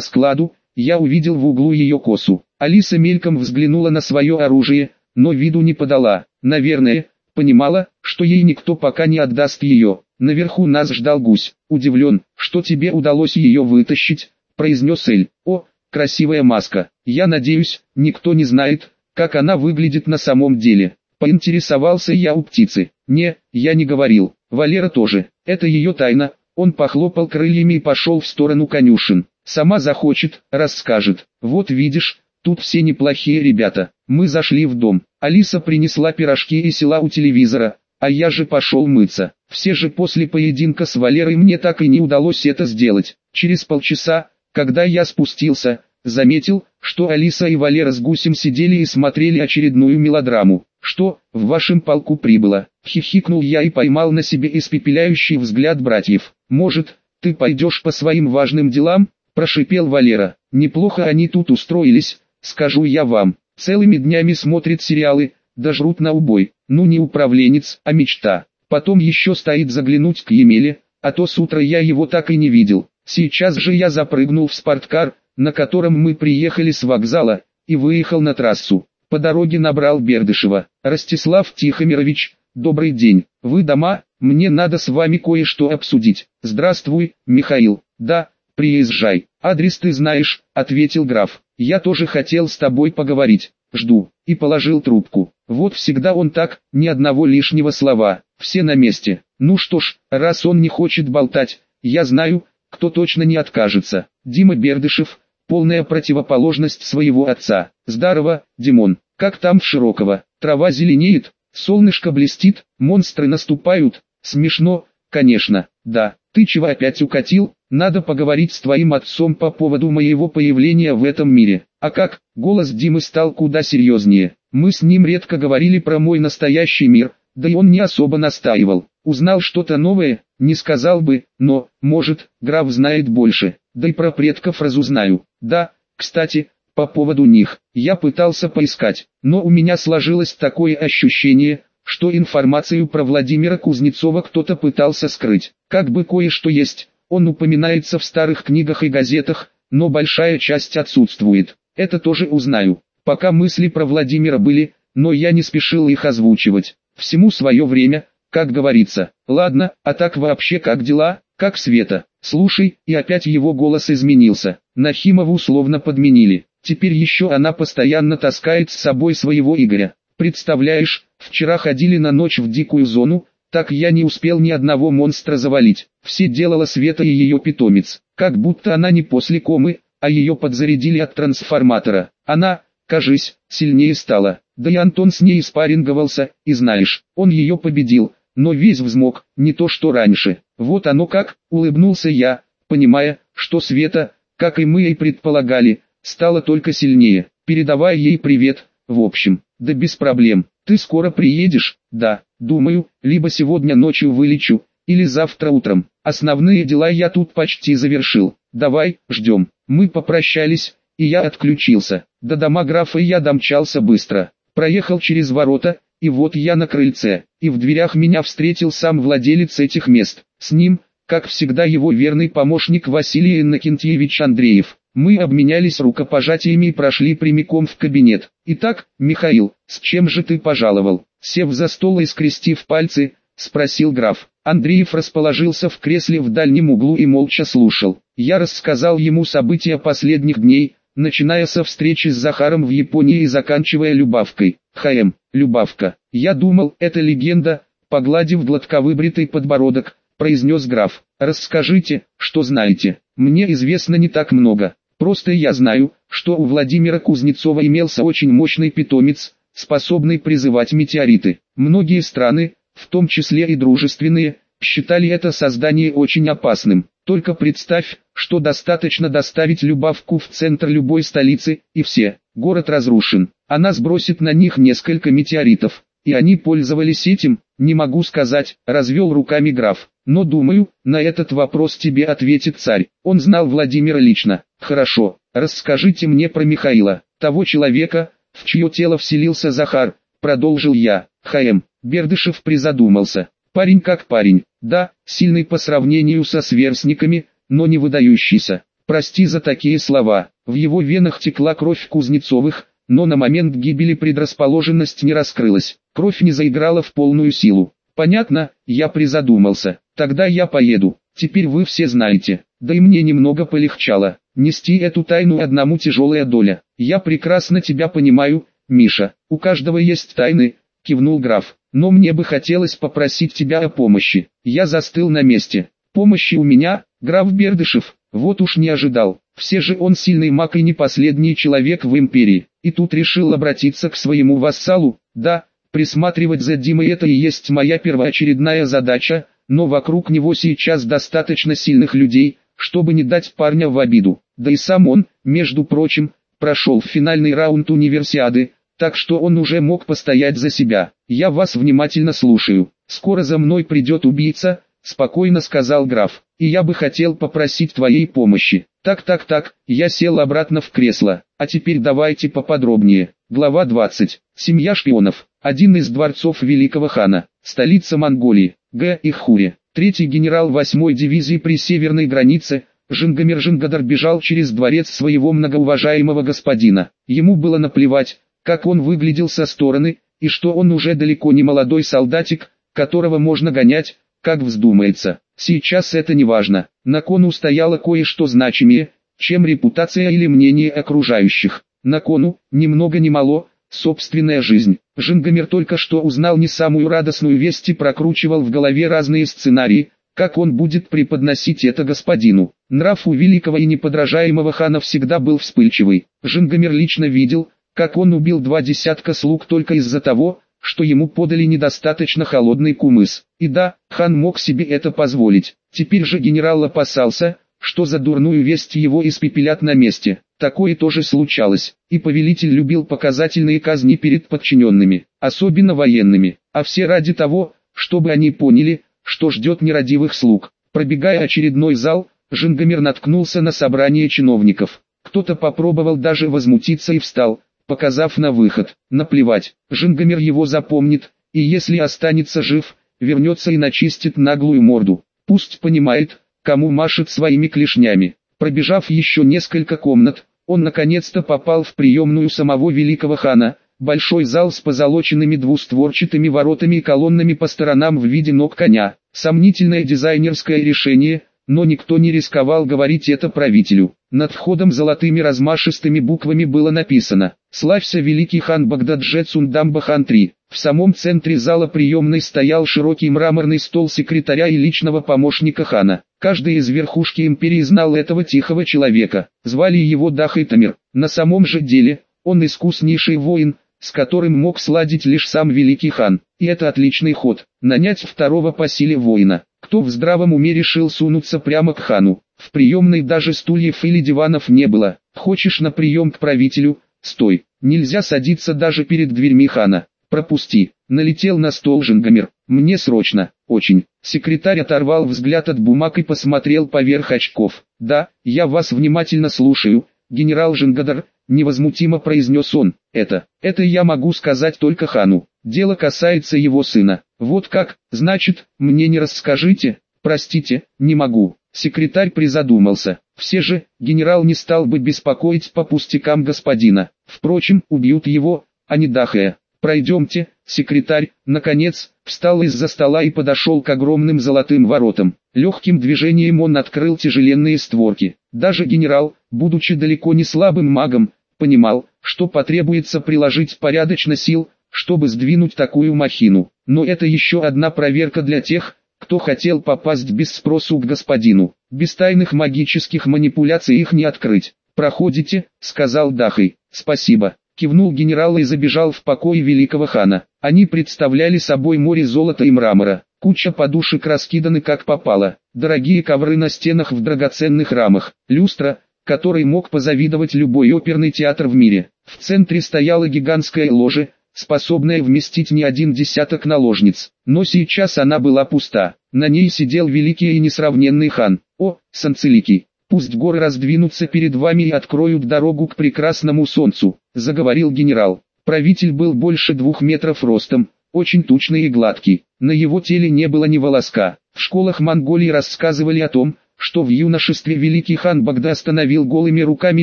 складу, я увидел в углу ее косу. Алиса мельком взглянула на свое оружие, но виду не подала. Наверное, понимала, что ей никто пока не отдаст ее. Наверху нас ждал гусь. Удивлен, что тебе удалось ее вытащить, произнес Эль. О, красивая маска. Я надеюсь, никто не знает, как она выглядит на самом деле. Поинтересовался я у птицы. Не, я не говорил. Валера тоже. Это ее тайна. Он похлопал крыльями и пошел в сторону конюшен. Сама захочет, расскажет. Вот видишь, тут все неплохие ребята. Мы зашли в дом. Алиса принесла пирожки и села у телевизора, а я же пошел мыться. Все же после поединка с Валерой мне так и не удалось это сделать. Через полчаса, когда я спустился, заметил, что Алиса и Валера с гусем сидели и смотрели очередную мелодраму. «Что, в вашем полку прибыло?» Хихикнул я и поймал на себе испепеляющий взгляд братьев. «Может, ты пойдешь по своим важным делам?» Прошипел Валера. «Неплохо они тут устроились, скажу я вам. Целыми днями смотрят сериалы, да жрут на убой. Ну не управленец, а мечта. Потом еще стоит заглянуть к Емеле, а то с утра я его так и не видел. Сейчас же я запрыгнул в спорткар, на котором мы приехали с вокзала, и выехал на трассу. По дороге набрал Бердышева. «Ростислав Тихомирович, добрый день. Вы дома? Мне надо с вами кое-что обсудить. Здравствуй, Михаил. Да, приезжай. Адрес ты знаешь», — ответил граф. «Я тоже хотел с тобой поговорить. Жду». И положил трубку. Вот всегда он так, ни одного лишнего слова. Все на месте. Ну что ж, раз он не хочет болтать, я знаю, кто точно не откажется. Дима Бердышев, полная противоположность своего отца. Здорово, Димон, как там в Широково? Трава зеленеет, солнышко блестит, монстры наступают. Смешно, конечно, да. Ты чего опять укатил? Надо поговорить с твоим отцом по поводу моего появления в этом мире. А как? Голос Димы стал куда серьезнее. Мы с ним редко говорили про мой настоящий мир, да и он не особо настаивал. Узнал что-то новое, не сказал бы, но, может, граф знает больше, да и про предков разузнаю. Да, кстати, по поводу них, я пытался поискать, но у меня сложилось такое ощущение, что информацию про Владимира Кузнецова кто-то пытался скрыть. Как бы кое-что есть, он упоминается в старых книгах и газетах, но большая часть отсутствует. Это тоже узнаю. Пока мысли про Владимира были, но я не спешил их озвучивать. Всему свое время, как говорится. Ладно, а так вообще как дела, как Света? Слушай, и опять его голос изменился. Нахимову словно подменили. Теперь еще она постоянно таскает с собой своего Игоря. Представляешь, вчера ходили на ночь в дикую зону, так я не успел ни одного монстра завалить. Все делала Света и ее питомец. Как будто она не после комы, а ее подзарядили от трансформатора. Она, кажись, сильнее стала. Да и Антон с ней спарринговался, и знаешь, он ее победил, но весь взмок, не то что раньше. Вот оно как, улыбнулся я, понимая, что Света, как и мы и предполагали, стала только сильнее, передавая ей привет, в общем, да без проблем. Ты скоро приедешь? Да, думаю, либо сегодня ночью вылечу, или завтра утром. Основные дела я тут почти завершил. Давай, ждем. Мы попрощались, и я отключился. До дома графа я домчался быстро. Проехал через ворота, и вот я на крыльце, и в дверях меня встретил сам владелец этих мест. С ним, как всегда его верный помощник Василий Иннокентьевич Андреев. Мы обменялись рукопожатиями и прошли прямиком в кабинет. «Итак, Михаил, с чем же ты пожаловал?» Сев за стол и скрестив пальцы, спросил граф. Андреев расположился в кресле в дальнем углу и молча слушал. Я рассказал ему события последних дней, начиная со встречи с Захаром в Японии и заканчивая Любавкой. ХМ, Любавка. Я думал, это легенда, погладив гладковыбритый подбородок, произнес граф. Расскажите, что знаете. Мне известно не так много. Просто я знаю, что у Владимира Кузнецова имелся очень мощный питомец, способный призывать метеориты. Многие страны, в том числе и дружественные, считали это создание очень опасным. Только представь, что достаточно доставить Любавку в центр любой столицы, и все, город разрушен. Она сбросит на них несколько метеоритов. И они пользовались этим, не могу сказать, развел руками граф. Но думаю, на этот вопрос тебе ответит царь. Он знал Владимира лично. Хорошо, расскажите мне про Михаила, того человека, в чье тело вселился Захар, продолжил я. Х.М. Бердышев призадумался. Парень как парень, да, сильный по сравнению со сверстниками, но не выдающийся. Прости за такие слова. В его венах текла кровь Кузнецовых, но на момент гибели предрасположенность не раскрылась. Кровь не заиграла в полную силу. Понятно, я призадумался. Тогда я поеду. Теперь вы все знаете. Да и мне немного полегчало. Нести эту тайну одному тяжелая доля. Я прекрасно тебя понимаю, Миша. У каждого есть тайны, кивнул граф. Но мне бы хотелось попросить тебя о помощи. Я застыл на месте. Помощи у меня, граф Бердышев, вот уж не ожидал. Все же он сильный маг и не последний человек в империи. И тут решил обратиться к своему вассалу. Да, Присматривать за Димой это и есть моя первоочередная задача, но вокруг него сейчас достаточно сильных людей, чтобы не дать парня в обиду. Да и сам он, между прочим, прошел финальный раунд универсиады, так что он уже мог постоять за себя. Я вас внимательно слушаю. Скоро за мной придет убийца, спокойно сказал граф, и я бы хотел попросить твоей помощи. Так-так-так, я сел обратно в кресло, а теперь давайте поподробнее. Глава 20. Семья шпионов. Один из дворцов великого хана. Столица Монголии. Г. Ихуре. Третий генерал 8-й дивизии при северной границе. Жингамир Жингадар бежал через дворец своего многоуважаемого господина. Ему было наплевать, как он выглядел со стороны, и что он уже далеко не молодой солдатик, которого можно гонять, как вздумается. Сейчас это не важно. На кону стояло кое-что значимее, чем репутация или мнение окружающих. На кону, ни много ни мало, собственная жизнь. Жингамир только что узнал не самую радостную весть и прокручивал в голове разные сценарии, как он будет преподносить это господину. Нрав у великого и неподражаемого хана всегда был вспыльчивый. Жингамир лично видел, как он убил два десятка слуг только из-за того, что ему подали недостаточно холодный кумыс. И да, хан мог себе это позволить. Теперь же генерал опасался, что за дурную весть его испепелят на месте. Такое тоже случалось, и повелитель любил показательные казни перед подчиненными, особенно военными, а все ради того, чтобы они поняли, что ждет нерадивых слуг. Пробегая очередной зал, Жингамир наткнулся на собрание чиновников. Кто-то попробовал даже возмутиться и встал, показав на выход. Наплевать, Жингамир его запомнит, и если останется жив, вернется и начистит наглую морду. Пусть понимает, кому машет своими клешнями. Пробежав еще несколько комнат, он наконец-то попал в приемную самого великого хана, большой зал с позолоченными двустворчатыми воротами и колоннами по сторонам в виде ног коня. Сомнительное дизайнерское решение, но никто не рисковал говорить это правителю. Над входом золотыми размашистыми буквами было написано «Славься великий хан Багдадже Цундамба хан 3». В самом центре зала приемной стоял широкий мраморный стол секретаря и личного помощника хана. Каждый из верхушки империи знал этого тихого человека. Звали его Дахайтамир. На самом же деле, он искуснейший воин, с которым мог сладить лишь сам великий хан. И это отличный ход. Нанять второго по силе воина. Кто в здравом уме решил сунуться прямо к хану? В приемной даже стульев или диванов не было. Хочешь на прием к правителю? Стой. Нельзя садиться даже перед дверьми хана. Пропусти. Налетел на стол Жингамир. Мне срочно. Очень. Секретарь оторвал взгляд от бумаг и посмотрел поверх очков. Да, я вас внимательно слушаю, генерал Жингадар, невозмутимо произнес он. Это, это я могу сказать только хану. Дело касается его сына. Вот как, значит, мне не расскажите? Простите, не могу. Секретарь призадумался. Все же, генерал не стал бы беспокоить по пустякам господина. Впрочем, убьют его, а не Дахая. Пройдемте, секретарь, наконец, встал из-за стола и подошел к огромным золотым воротам. Легким движением он открыл тяжеленные створки. Даже генерал, будучи далеко не слабым магом, понимал, что потребуется приложить порядочно сил, чтобы сдвинуть такую махину. Но это еще одна проверка для тех, кто хотел попасть без спросу к господину. Без тайных магических манипуляций их не открыть. «Проходите», — сказал Дахой. «Спасибо» кивнул генерал и забежал в покой великого хана. Они представляли собой море золота и мрамора, куча подушек раскиданы как попало, дорогие ковры на стенах в драгоценных рамах, люстра, которой мог позавидовать любой оперный театр в мире. В центре стояла гигантская ложа, способная вместить не один десяток наложниц, но сейчас она была пуста. На ней сидел великий и несравненный хан. О, Санцеликий, пусть горы раздвинутся перед вами и откроют дорогу к прекрасному солнцу, заговорил генерал. Правитель был больше двух метров ростом, очень тучный и гладкий. На его теле не было ни волоска. В школах Монголии рассказывали о том, что в юношестве великий хан Богда остановил голыми руками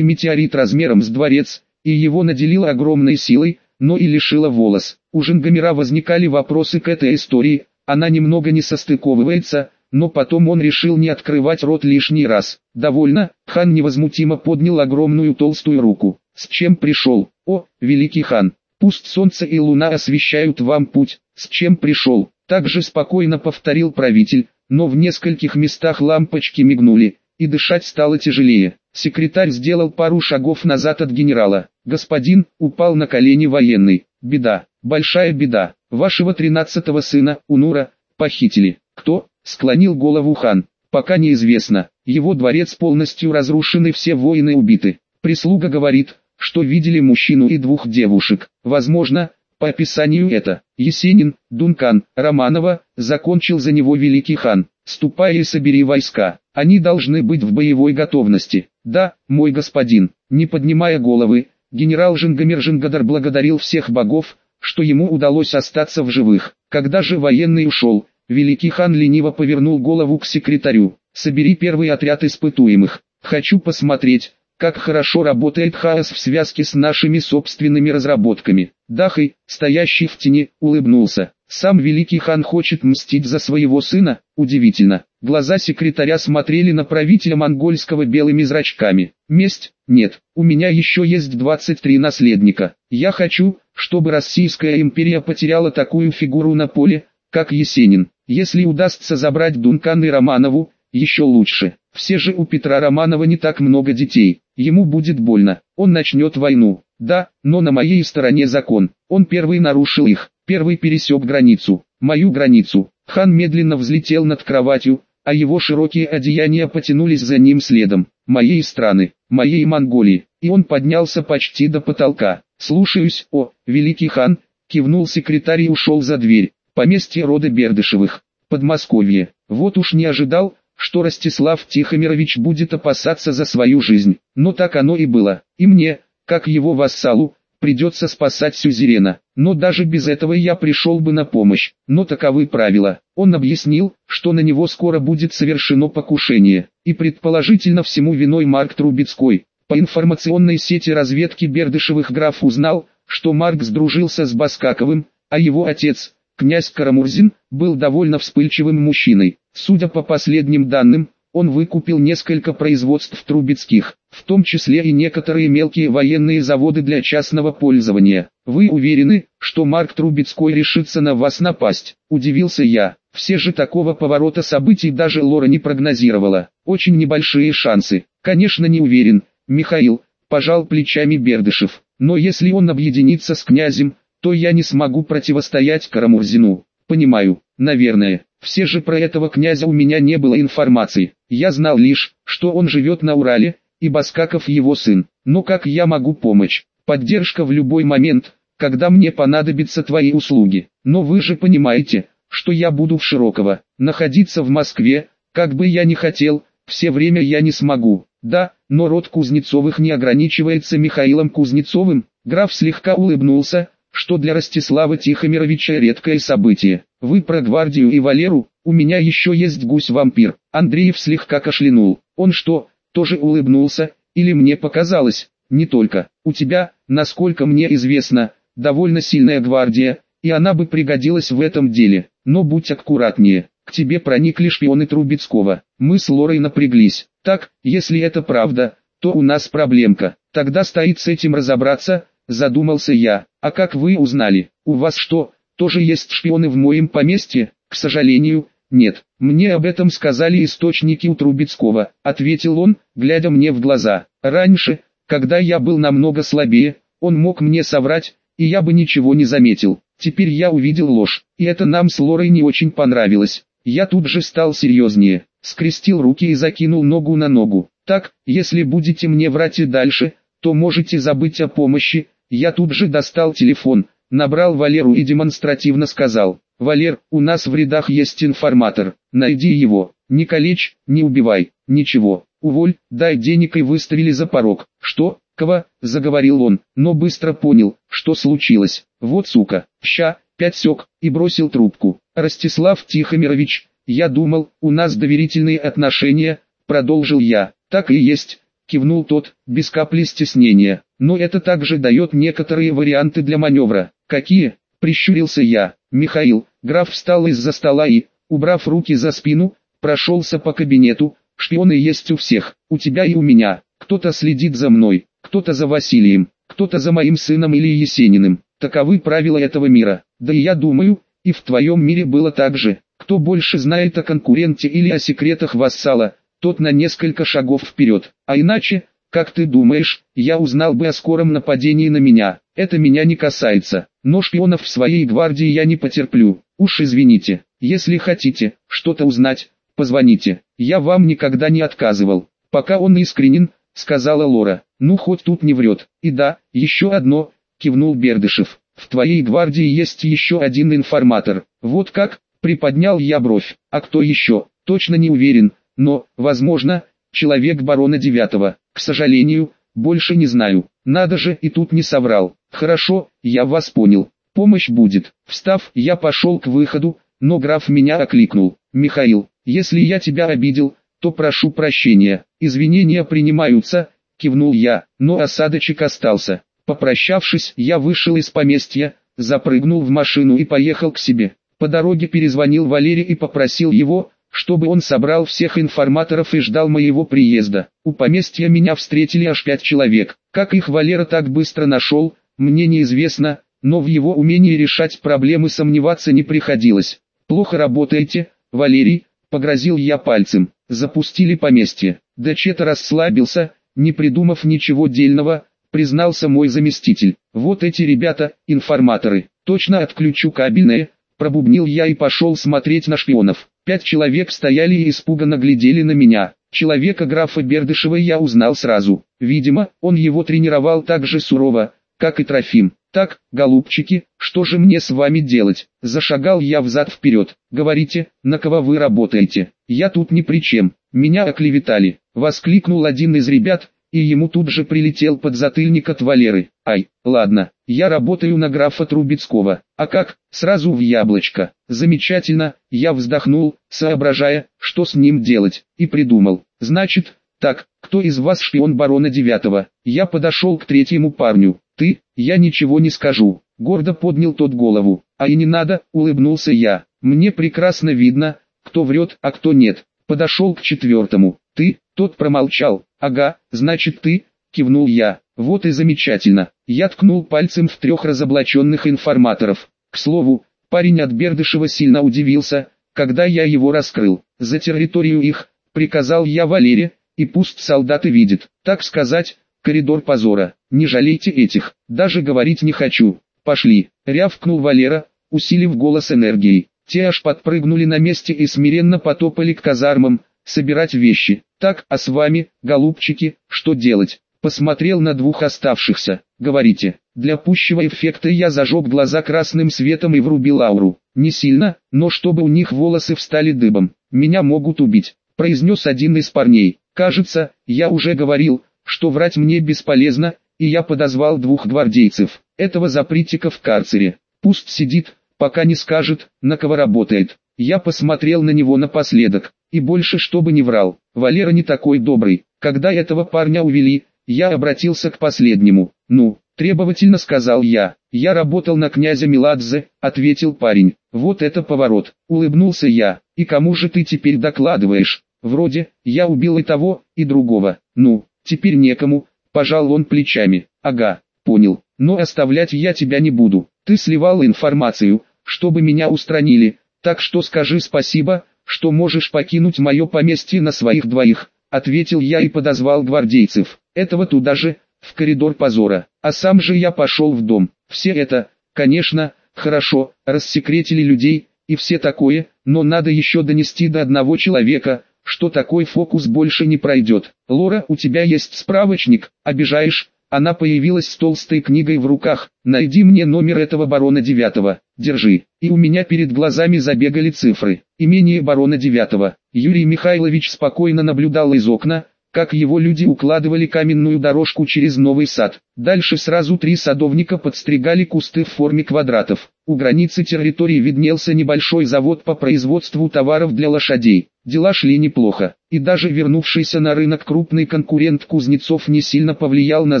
метеорит размером с дворец, и его наделил огромной силой, но и лишила волос. У Жангамира возникали вопросы к этой истории, она немного не состыковывается, но потом он решил не открывать рот лишний раз. Довольно, хан невозмутимо поднял огромную толстую руку. С чем пришел? О, великий хан, пусть солнце и луна освещают вам путь. С чем пришел? Также спокойно повторил правитель, но в нескольких местах лампочки мигнули, и дышать стало тяжелее. Секретарь сделал пару шагов назад от генерала. Господин, упал на колени военный. Беда, большая беда. Вашего тринадцатого сына, Унура, похитили. Кто? Склонил голову хан. Пока неизвестно. Его дворец полностью разрушен и все воины убиты. Прислуга говорит, что видели мужчину и двух девушек. Возможно, по описанию это, Есенин, Дункан, Романова, закончил за него великий хан. Ступай и собери войска, они должны быть в боевой готовности. Да, мой господин, не поднимая головы, генерал Жингамир Жингадар благодарил всех богов, что ему удалось остаться в живых. Когда же военный ушел, великий хан лениво повернул голову к секретарю. «Собери первый отряд испытуемых. Хочу посмотреть, как хорошо работает хаос в связке с нашими собственными разработками. Дахай, стоящий в тени, улыбнулся. Сам великий хан хочет мстить за своего сына? Удивительно. Глаза секретаря смотрели на правителя монгольского белыми зрачками. Месть? Нет. У меня еще есть 23 наследника. Я хочу, чтобы Российская империя потеряла такую фигуру на поле, как Есенин. Если удастся забрать Дункан и Романову, еще лучше. Все же у Петра Романова не так много детей. Ему будет больно. Он начнет войну. Да, но на моей стороне закон. Он первый нарушил их. Первый пересек границу. Мою границу. Хан медленно взлетел над кроватью, а его широкие одеяния потянулись за ним следом. Моей страны, моей Монголии. И он поднялся почти до потолка. «Слушаюсь, о, великий хан», кивнул секретарь и ушел за дверь. Поместье рода Бердышевых. Подмосковье. Вот уж не ожидал, что Ростислав Тихомирович будет опасаться за свою жизнь. Но так оно и было. И мне, как его вассалу, придется спасать Сюзерена. Но даже без этого я пришел бы на помощь. Но таковы правила. Он объяснил, что на него скоро будет совершено покушение. И предположительно всему виной Марк Трубецкой. По информационной сети разведки Бердышевых граф узнал, что Марк сдружился с Баскаковым, а его отец, князь Карамурзин, был довольно вспыльчивым мужчиной. Судя по последним данным, он выкупил несколько производств Трубецких, в том числе и некоторые мелкие военные заводы для частного пользования. Вы уверены, что Марк Трубецкой решится на вас напасть? Удивился я. Все же такого поворота событий даже Лора не прогнозировала. Очень небольшие шансы. Конечно не уверен, Михаил, пожал плечами Бердышев. Но если он объединится с князем, то я не смогу противостоять Карамурзину. Понимаю, наверное. Все же про этого князя у меня не было информации. Я знал лишь, что он живет на Урале, и Баскаков его сын. Но как я могу помочь? Поддержка в любой момент, когда мне понадобятся твои услуги. Но вы же понимаете, что я буду в Широково. Находиться в Москве, как бы я ни хотел, все время я не смогу. Да, но род Кузнецовых не ограничивается Михаилом Кузнецовым. Граф слегка улыбнулся, что для Ростислава Тихомировича редкое событие. Вы про гвардию и Валеру, у меня еще есть гусь-вампир. Андреев слегка кашлянул. Он что, тоже улыбнулся, или мне показалось? Не только. У тебя, насколько мне известно, довольно сильная гвардия, и она бы пригодилась в этом деле. Но будь аккуратнее. К тебе проникли шпионы Трубецкого. Мы с Лорой напряглись. Так, если это правда, то у нас проблемка. Тогда стоит с этим разобраться, задумался я. А как вы узнали? У вас что, тоже есть шпионы в моем поместье? К сожалению, нет. Мне об этом сказали источники у Трубецкого, ответил он, глядя мне в глаза. Раньше, когда я был намного слабее, он мог мне соврать, и я бы ничего не заметил. Теперь я увидел ложь, и это нам с Лорой не очень понравилось. Я тут же стал серьезнее, скрестил руки и закинул ногу на ногу. Так, если будете мне врать и дальше, то можете забыть о помощи. Я тут же достал телефон, набрал Валеру и демонстративно сказал, Валер, у нас в рядах есть информатор, найди его, не калечь, не убивай, ничего, уволь, дай денег и выставили за порог. Что, кого, заговорил он, но быстро понял, что случилось. Вот сука, ща, пять сек, и бросил трубку. Ростислав Тихомирович, я думал, у нас доверительные отношения, продолжил я. Так и есть, кивнул тот, без капли стеснения. Но это также дает некоторые варианты для маневра. Какие? Прищурился я. Михаил, граф встал из-за стола и, убрав руки за спину, прошелся по кабинету. Шпионы есть у всех, у тебя и у меня. Кто-то следит за мной, кто-то за Василием, кто-то за моим сыном или Есениным. Таковы правила этого мира. Да и я думаю, и в твоем мире было так же. Кто больше знает о конкуренте или о секретах вассала, тот на несколько шагов вперед. А иначе, как ты думаешь, я узнал бы о скором нападении на меня. Это меня не касается. Но шпионов в своей гвардии я не потерплю. Уж извините. Если хотите что-то узнать, позвоните. Я вам никогда не отказывал. Пока он искренен, сказала Лора. Ну хоть тут не врет. И да, еще одно, кивнул Бердышев. В твоей гвардии есть еще один информатор. Вот как, приподнял я бровь. А кто еще? Точно не уверен, но, возможно, человек барона девятого. К сожалению, больше не знаю. Надо же, и тут не соврал. Хорошо, я вас понял. Помощь будет. Встав, я пошел к выходу, но граф меня окликнул. Михаил, если я тебя обидел, то прошу прощения. Извинения принимаются, кивнул я, но осадочек остался. Попрощавшись, я вышел из поместья, запрыгнул в машину и поехал к себе. По дороге перезвонил Валерий и попросил его, чтобы он собрал всех информаторов и ждал моего приезда. У поместья меня встретили аж пять человек. Как их Валера так быстро нашел, мне неизвестно, но в его умении решать проблемы сомневаться не приходилось. «Плохо работаете, Валерий», — погрозил я пальцем. Запустили поместье. Дачета расслабился, не придумав ничего дельного, признался мой заместитель. Вот эти ребята, информаторы. Точно отключу кабельное, пробубнил я и пошел смотреть на шпионов. Пять человек стояли и испуганно глядели на меня. Человека графа Бердышева я узнал сразу. Видимо, он его тренировал так же сурово, как и Трофим. «Так, голубчики, что же мне с вами делать?» Зашагал я взад-вперед. «Говорите, на кого вы работаете?» «Я тут ни при чем. Меня оклеветали», — воскликнул один из ребят, и ему тут же прилетел подзатыльник от Валеры. Ай, ладно, я работаю на графа Трубецкого. А как? Сразу в яблочко. Замечательно, я вздохнул, соображая, что с ним делать, и придумал. Значит, так, кто из вас шпион барона Девятого? Я подошел к третьему парню. Ты, я ничего не скажу. Гордо поднял тот голову. А и не надо, улыбнулся я. Мне прекрасно видно, кто врет, а кто нет. Подошел к четвертому. Ты, тот промолчал. Ага, значит ты, кивнул я. Вот и замечательно. Я ткнул пальцем в трех разоблаченных информаторов. К слову, парень от Бердышева сильно удивился, когда я его раскрыл. За территорию их, приказал я Валере, и пусть солдаты видят. Так сказать, коридор позора. Не жалейте этих, даже говорить не хочу. Пошли, рявкнул Валера, усилив голос энергией. Те аж подпрыгнули на месте и смиренно потопали к казармам, собирать вещи. Так, а с вами, голубчики, что делать? Посмотрел на двух оставшихся. Говорите, для пущего эффекта я зажег глаза красным светом и врубил ауру. Не сильно, но чтобы у них волосы встали дыбом. Меня могут убить, произнес один из парней. Кажется, я уже говорил, что врать мне бесполезно, и я подозвал двух гвардейцев. Этого заприте-ка в карцере. Пусть сидит, пока не скажет, на кого работает. Я посмотрел на него напоследок, и больше чтобы не врал. Валера не такой добрый. Когда этого парня увели, я обратился к последнему. «Ну, требовательно сказал я. Я работал на князя Меладзе», — ответил парень. «Вот это поворот», — улыбнулся я. «И кому же ты теперь докладываешь?» «Вроде, я убил и того, и другого. Ну, теперь некому», — пожал он плечами. «Ага, понял. Но оставлять я тебя не буду. Ты сливал информацию, чтобы меня устранили, так что скажи спасибо, что можешь покинуть мое поместье на своих двоих, ответил я и подозвал гвардейцев. Этого туда же, в коридор позора, а сам же я пошел в дом. Все это, конечно, хорошо, рассекретили людей, и все такое, но надо еще донести до одного человека, что такой фокус больше не пройдет. Лора, у тебя есть справочник, обижаешь? Она появилась с толстой книгой в руках. Найди мне номер этого барона девятого. держи. И у меня перед глазами забегали цифры. Имение барона девятого. Юрий Михайлович спокойно наблюдал из окна, как его люди укладывали каменную дорожку через новый сад. Дальше сразу три садовника подстригали кусты в форме квадратов. У границы территории виднелся небольшой завод по производству товаров для лошадей. Дела шли неплохо, и даже вернувшийся на рынок крупный конкурент Кузнецов не сильно повлиял на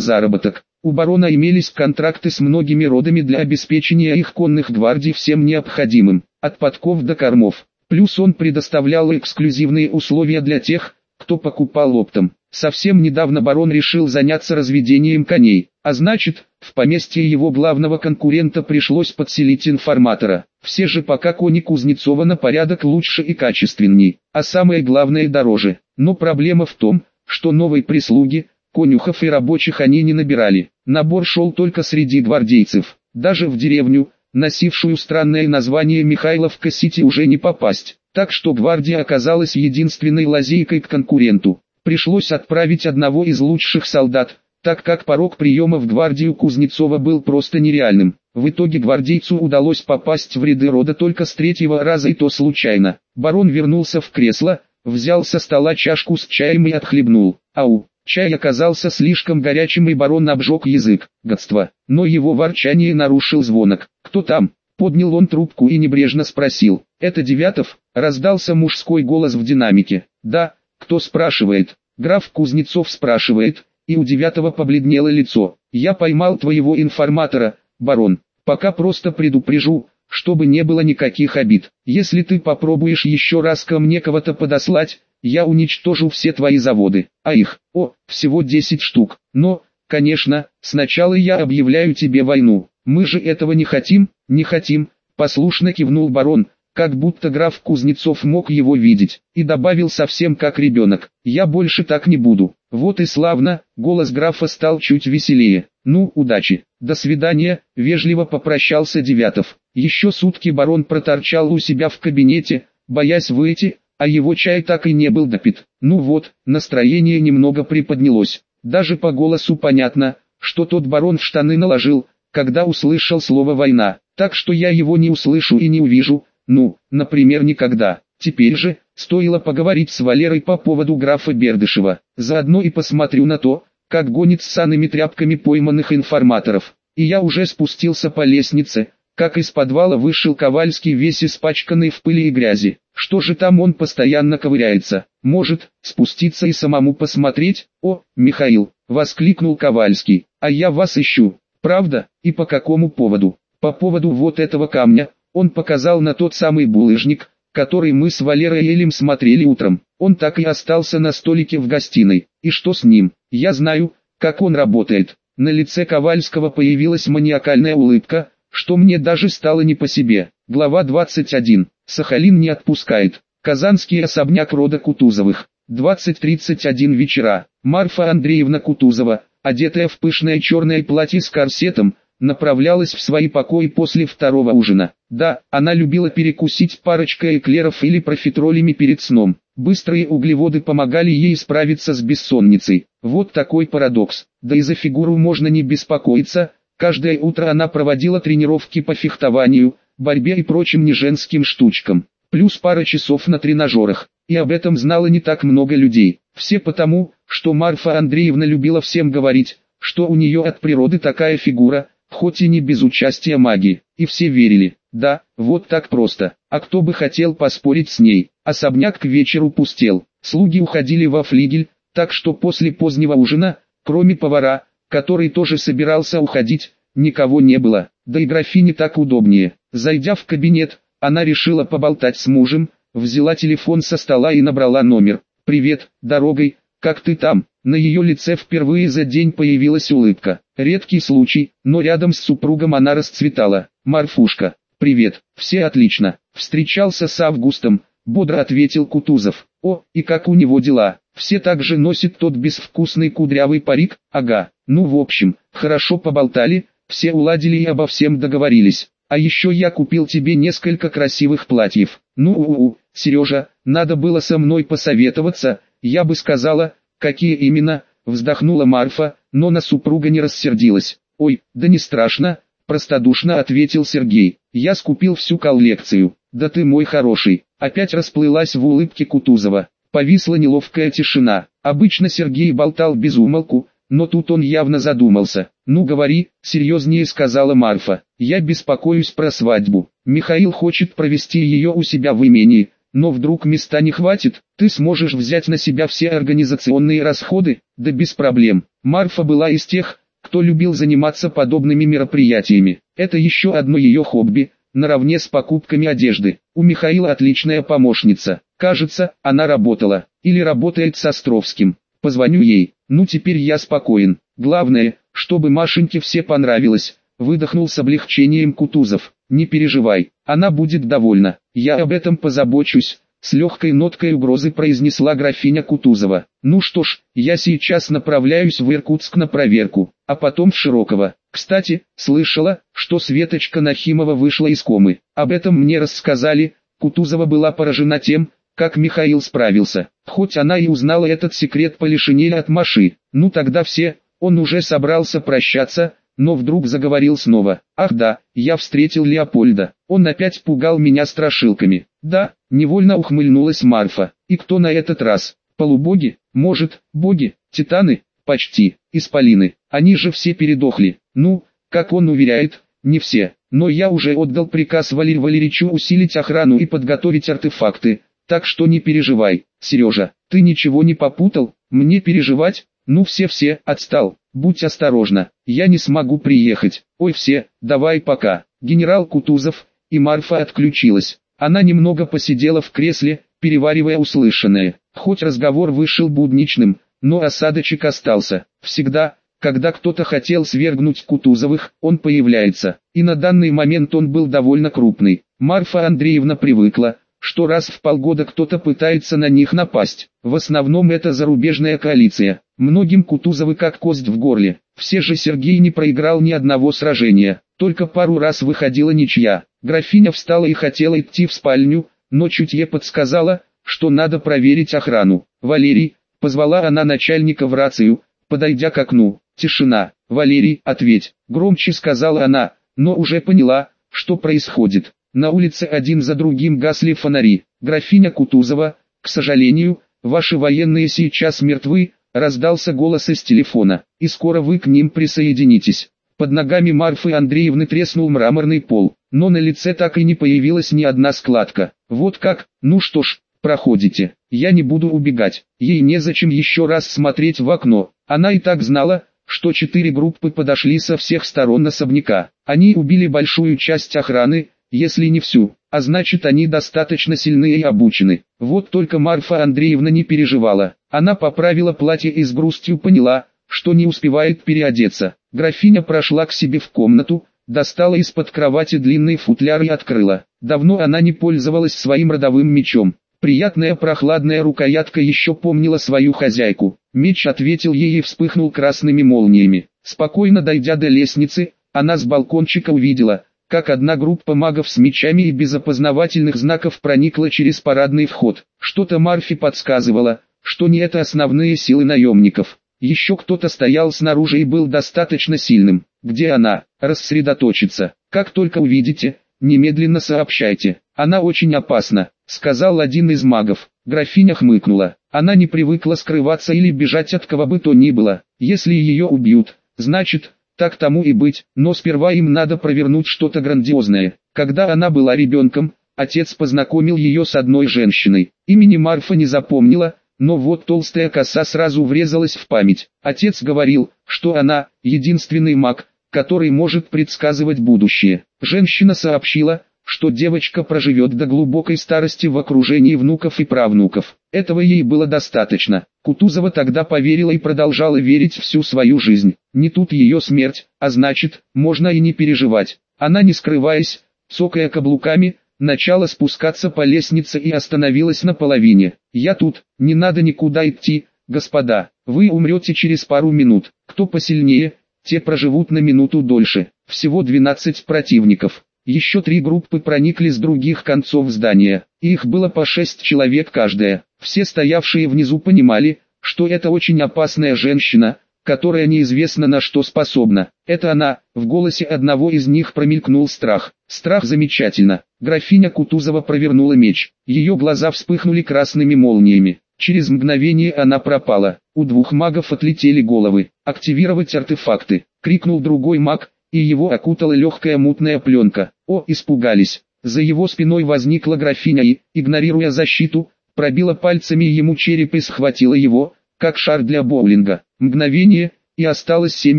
заработок. У барона имелись контракты с многими родами для обеспечения их конных гвардий всем необходимым, от подков до кормов. Плюс он предоставлял эксклюзивные условия для тех, кто покупал оптом. Совсем недавно барон решил заняться разведением коней, а значит, в поместье его главного конкурента пришлось подселить информатора. Все же пока кони Кузнецова на порядок лучше и качественней, а самое главное дороже. Но проблема в том, что новой прислуги, конюхов и рабочих они не набирали. Набор шел только среди гвардейцев. Даже в деревню, носившую странное название Михайловка-Сити уже не попасть. Так что гвардия оказалась единственной лазейкой к конкуренту. Пришлось отправить одного из лучших солдат, так как порог приема в гвардию Кузнецова был просто нереальным. В итоге гвардейцу удалось попасть в ряды рода только с третьего раза и то случайно. Барон вернулся в кресло, взял со стола чашку с чаем и отхлебнул. Ау, чай оказался слишком горячим и барон обжег язык. Гадство. Но его ворчание нарушил звонок. «Кто там?» Поднял он трубку и небрежно спросил. «Это Девятов?» Раздался мужской голос в динамике. «Да, кто спрашивает?» Граф Кузнецов спрашивает, и у Девятого побледнело лицо. «Я поймал твоего информатора, барон. Пока просто предупрежу, чтобы не было никаких обид. Если ты попробуешь еще раз ко мне кого-то подослать, я уничтожу все твои заводы, а их, о, всего 10 штук. Но, конечно, сначала я объявляю тебе войну. Мы же этого не хотим, не хотим, послушно кивнул барон, как будто граф Кузнецов мог его видеть, и добавил совсем как ребенок, я больше так не буду. Вот и славно, голос графа стал чуть веселее. Ну, удачи, до свидания, вежливо попрощался Девятов. Еще сутки барон проторчал у себя в кабинете, боясь выйти, а его чай так и не был допит. Ну вот, настроение немного приподнялось. Даже по голосу понятно, что тот барон в штаны наложил, когда услышал слово «война», так что я его не услышу и не увижу, ну, например, никогда. Теперь же, стоило поговорить с Валерой по поводу графа Бердышева, заодно и посмотрю на то, как гонит с санными тряпками пойманных информаторов. И я уже спустился по лестнице, как из подвала вышел Ковальский весь испачканный в пыли и грязи. Что же там он постоянно ковыряется? Может, спуститься и самому посмотреть? О, Михаил, воскликнул Ковальский, а я вас ищу. Правда, и по какому поводу? По поводу вот этого камня, он показал на тот самый булыжник, который мы с Валерой Элем смотрели утром. Он так и остался на столике в гостиной. И что с ним? Я знаю, как он работает. На лице Ковальского появилась маниакальная улыбка, что мне даже стало не по себе. Глава 21. Сахалин не отпускает. Казанский особняк рода Кутузовых. 20.31 вечера. Марфа Андреевна Кутузова, одетая в пышное черное платье с корсетом, направлялась в свои покои после второго ужина. Да, она любила перекусить парочкой эклеров или профитролями перед сном. Быстрые углеводы помогали ей справиться с бессонницей. Вот такой парадокс. Да и за фигуру можно не беспокоиться. Каждое утро она проводила тренировки по фехтованию, борьбе и прочим неженским штучкам. Плюс пара часов на тренажерах. И об этом знало не так много людей. Все потому, что Марфа Андреевна любила всем говорить, что у нее от природы такая фигура, хоть и не без участия магии, и все верили, да, вот так просто, а кто бы хотел поспорить с ней, особняк к вечеру пустел, слуги уходили во флигель, так что после позднего ужина, кроме повара, который тоже собирался уходить, никого не было, да и графине так удобнее, зайдя в кабинет, она решила поболтать с мужем, взяла телефон со стола и набрала номер, «Привет, дорогой, как ты там?» На ее лице впервые за день появилась улыбка. Редкий случай, но рядом с супругом она расцветала. «Марфушка, привет, все отлично». Встречался с Августом, бодро ответил Кутузов. «О, и как у него дела? Все так же носит тот безвкусный кудрявый парик, ага. Ну в общем, хорошо поболтали, все уладили и обо всем договорились. А еще я купил тебе несколько красивых платьев. Ну, у, -у Сережа, надо было со мной посоветоваться, я бы сказала, какие именно, вздохнула Марфа, но на супруга не рассердилась. Ой, да не страшно, простодушно ответил Сергей. Я скупил всю коллекцию. Да ты мой хороший. Опять расплылась в улыбке Кутузова. Повисла неловкая тишина. Обычно Сергей болтал без умолку, но тут он явно задумался. «Ну говори», — серьезнее сказала Марфа. «Я беспокоюсь про свадьбу. Михаил хочет провести ее у себя в имении, но вдруг места не хватит, ты сможешь взять на себя все организационные расходы, да без проблем. Марфа была из тех, кто любил заниматься подобными мероприятиями. Это еще одно ее хобби, наравне с покупками одежды. У Михаила отличная помощница. Кажется, она работала, или работает с Островским. Позвоню ей, ну теперь я спокоен. Главное, чтобы Машеньке все понравилось. Выдохнул с облегчением Кутузов. Не переживай, она будет довольна. Я об этом позабочусь. С легкой ноткой угрозы произнесла графиня Кутузова. Ну что ж, я сейчас направляюсь в Иркутск на проверку, а потом в Широково. Кстати, слышала, что Светочка Нахимова вышла из комы. Об этом мне рассказали. Кутузова была поражена тем, как Михаил справился. Хоть она и узнала этот секрет по лишению от Маши. Ну тогда все, он уже собрался прощаться, но вдруг заговорил снова. «Ах да, я встретил Леопольда, он опять пугал меня страшилками». «Да», невольно ухмыльнулась Марфа. «И кто на этот раз? Полубоги? Может, боги? Титаны? Почти. Исполины. Они же все передохли. Ну, как он уверяет, не все. Но я уже отдал приказ Валерию Валерьевичу усилить охрану и подготовить артефакты. Так что не переживай, Сережа. Ты ничего не попутал? Мне переживать? Ну все-все, отстал. Будь осторожна, я не смогу приехать. Ой все, давай пока. Генерал Кутузов, и Марфа отключилась. Она немного посидела в кресле, переваривая услышанное. Хоть разговор вышел будничным, но осадочек остался. Всегда, когда кто-то хотел свергнуть Кутузовых, он появляется. И на данный момент он был довольно крупный. Марфа Андреевна привыкла, что раз в полгода кто-то пытается на них напасть. В основном это зарубежная коалиция. Многим Кутузовы как кость в горле. Все же Сергей не проиграл ни одного сражения. Только пару раз выходила ничья. Графиня встала и хотела идти в спальню, но чутье подсказала, что надо проверить охрану. «Валерий», — позвала она начальника в рацию, подойдя к окну. «Тишина». «Валерий, ответь», — громче сказала она, но уже поняла, что происходит. На улице один за другим гасли фонари. Графиня Кутузова, к сожалению, ваши военные сейчас мертвы, раздался голос из телефона, и скоро вы к ним присоединитесь. Под ногами Марфы Андреевны треснул мраморный пол, но на лице так и не появилась ни одна складка. Вот как, ну что ж, проходите, я не буду убегать. Ей незачем еще раз смотреть в окно. Она и так знала, что четыре группы подошли со всех сторон особняка. Они убили большую часть охраны, если не всю, а значит они достаточно сильны и обучены. Вот только Марфа Андреевна не переживала. Она поправила платье и с грустью поняла, что не успевает переодеться. Графиня прошла к себе в комнату, достала из-под кровати длинный футляр и открыла. Давно она не пользовалась своим родовым мечом. Приятная прохладная рукоятка еще помнила свою хозяйку. Меч ответил ей и вспыхнул красными молниями. Спокойно дойдя до лестницы, она с балкончика увидела, как одна группа магов с мечами и без опознавательных знаков проникла через парадный вход. Что-то Марфи подсказывало, что не это основные силы наемников. Еще кто-то стоял снаружи и был достаточно сильным. Где она? Рассредоточиться. Как только увидите, немедленно сообщайте. Она очень опасна, сказал один из магов. Графиня хмыкнула. Она не привыкла скрываться или бежать от кого бы то ни было. Если ее убьют, значит, так тому и быть, но сперва им надо провернуть что-то грандиозное. Когда она была ребенком, отец познакомил ее с одной женщиной. Имени Марфа не запомнила, но вот толстая коса сразу врезалась в память. Отец говорил, что она – единственный маг, который может предсказывать будущее. Женщина сообщила, что девочка проживет до глубокой старости в окружении внуков и правнуков. Этого ей было достаточно. Кутузова тогда поверила и продолжала верить всю свою жизнь. Не тут ее смерть, а значит, можно и не переживать. Она не скрываясь, цокая каблуками, начала спускаться по лестнице и остановилась на половине. «Я тут, не надо никуда идти, господа, вы умрете через пару минут. Кто посильнее, те проживут на минуту дольше. Всего 12 противников. Еще три группы проникли с других концов здания. Их было по шесть человек каждая. Все стоявшие внизу понимали, что это очень опасная женщина, которая неизвестно на что способна. Это она, в голосе одного из них промелькнул страх. Страх замечательно. Графиня Кутузова провернула меч. Ее глаза вспыхнули красными молниями. Через мгновение она пропала. У двух магов отлетели головы. «Активировать артефакты!» — крикнул другой маг, и его окутала легкая мутная пленка. О, испугались. За его спиной возникла графиня и, игнорируя защиту, пробила пальцами ему череп и схватила его, как шар для боулинга. Мгновение, и осталось семь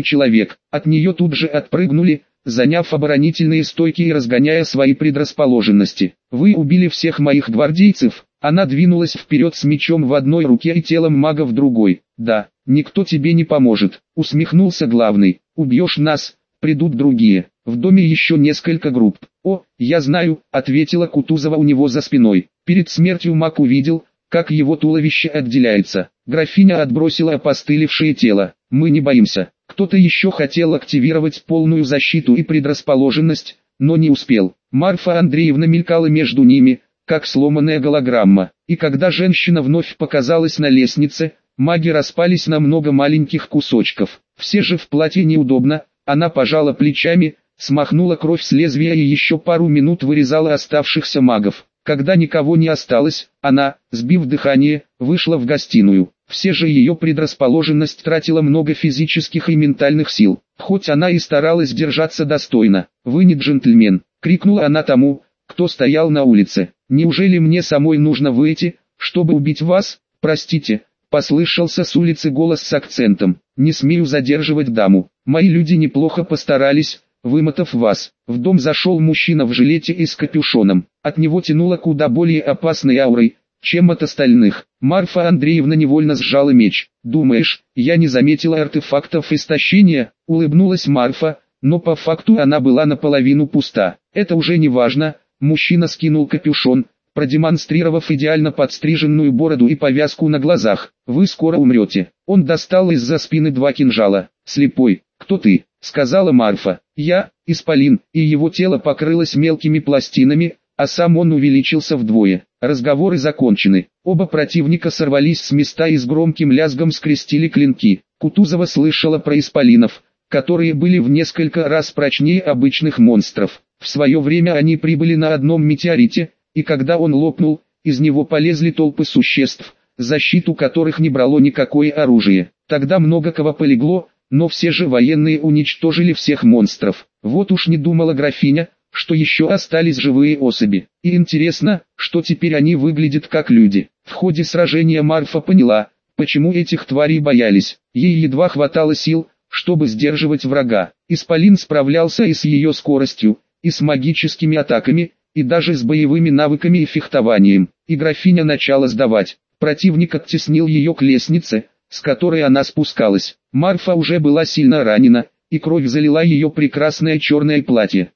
человек. От нее тут же отпрыгнули, заняв оборонительные стойки и разгоняя свои предрасположенности. «Вы убили всех моих гвардейцев», она двинулась вперед с мечом в одной руке и телом мага в другой. «Да, никто тебе не поможет», усмехнулся главный. «Убьешь нас, придут другие. В доме еще несколько групп». «О, я знаю», ответила Кутузова у него за спиной. Перед смертью маг увидел, как его туловище отделяется. Графиня отбросила опостылевшее тело. «Мы не боимся». Кто-то еще хотел активировать полную защиту и предрасположенность, но не успел. Марфа Андреевна мелькала между ними, как сломанная голограмма. И когда женщина вновь показалась на лестнице, маги распались на много маленьких кусочков. Все же в платье неудобно, она пожала плечами, смахнула кровь с лезвия и еще пару минут вырезала оставшихся магов. Когда никого не осталось, она, сбив дыхание, вышла в гостиную. Все же ее предрасположенность тратила много физических и ментальных сил. Хоть она и старалась держаться достойно. «Вы не джентльмен!» — крикнула она тому, кто стоял на улице. «Неужели мне самой нужно выйти, чтобы убить вас? Простите!» Послышался с улицы голос с акцентом. «Не смею задерживать даму. Мои люди неплохо постарались, вымотав вас. В дом зашел мужчина в жилете и с капюшоном. От него тянуло куда более опасной аурой, чем от остальных. Марфа Андреевна невольно сжала меч. «Думаешь, я не заметила артефактов истощения?» Улыбнулась Марфа, но по факту она была наполовину пуста. Это уже не важно. Мужчина скинул капюшон, продемонстрировав идеально подстриженную бороду и повязку на глазах. «Вы скоро умрете». Он достал из-за спины два кинжала. «Слепой, кто ты?» — сказала Марфа. «Я, Исполин», и его тело покрылось мелкими пластинами, а сам он увеличился вдвое. Разговоры закончены. Оба противника сорвались с места и с громким лязгом скрестили клинки. Кутузова слышала про исполинов, которые были в несколько раз прочнее обычных монстров. В свое время они прибыли на одном метеорите, и когда он лопнул, из него полезли толпы существ, защиту которых не брало никакое оружие. Тогда много кого полегло, но все же военные уничтожили всех монстров. Вот уж не думала графиня, что еще остались живые особи. И интересно, что теперь они выглядят как люди. В ходе сражения Марфа поняла, почему этих тварей боялись. Ей едва хватало сил, чтобы сдерживать врага. Исполин справлялся и с ее скоростью, и с магическими атаками, и даже с боевыми навыками и фехтованием. И графиня начала сдавать. Противник оттеснил ее к лестнице, с которой она спускалась. Марфа уже была сильно ранена, и кровь залила ее прекрасное черное платье.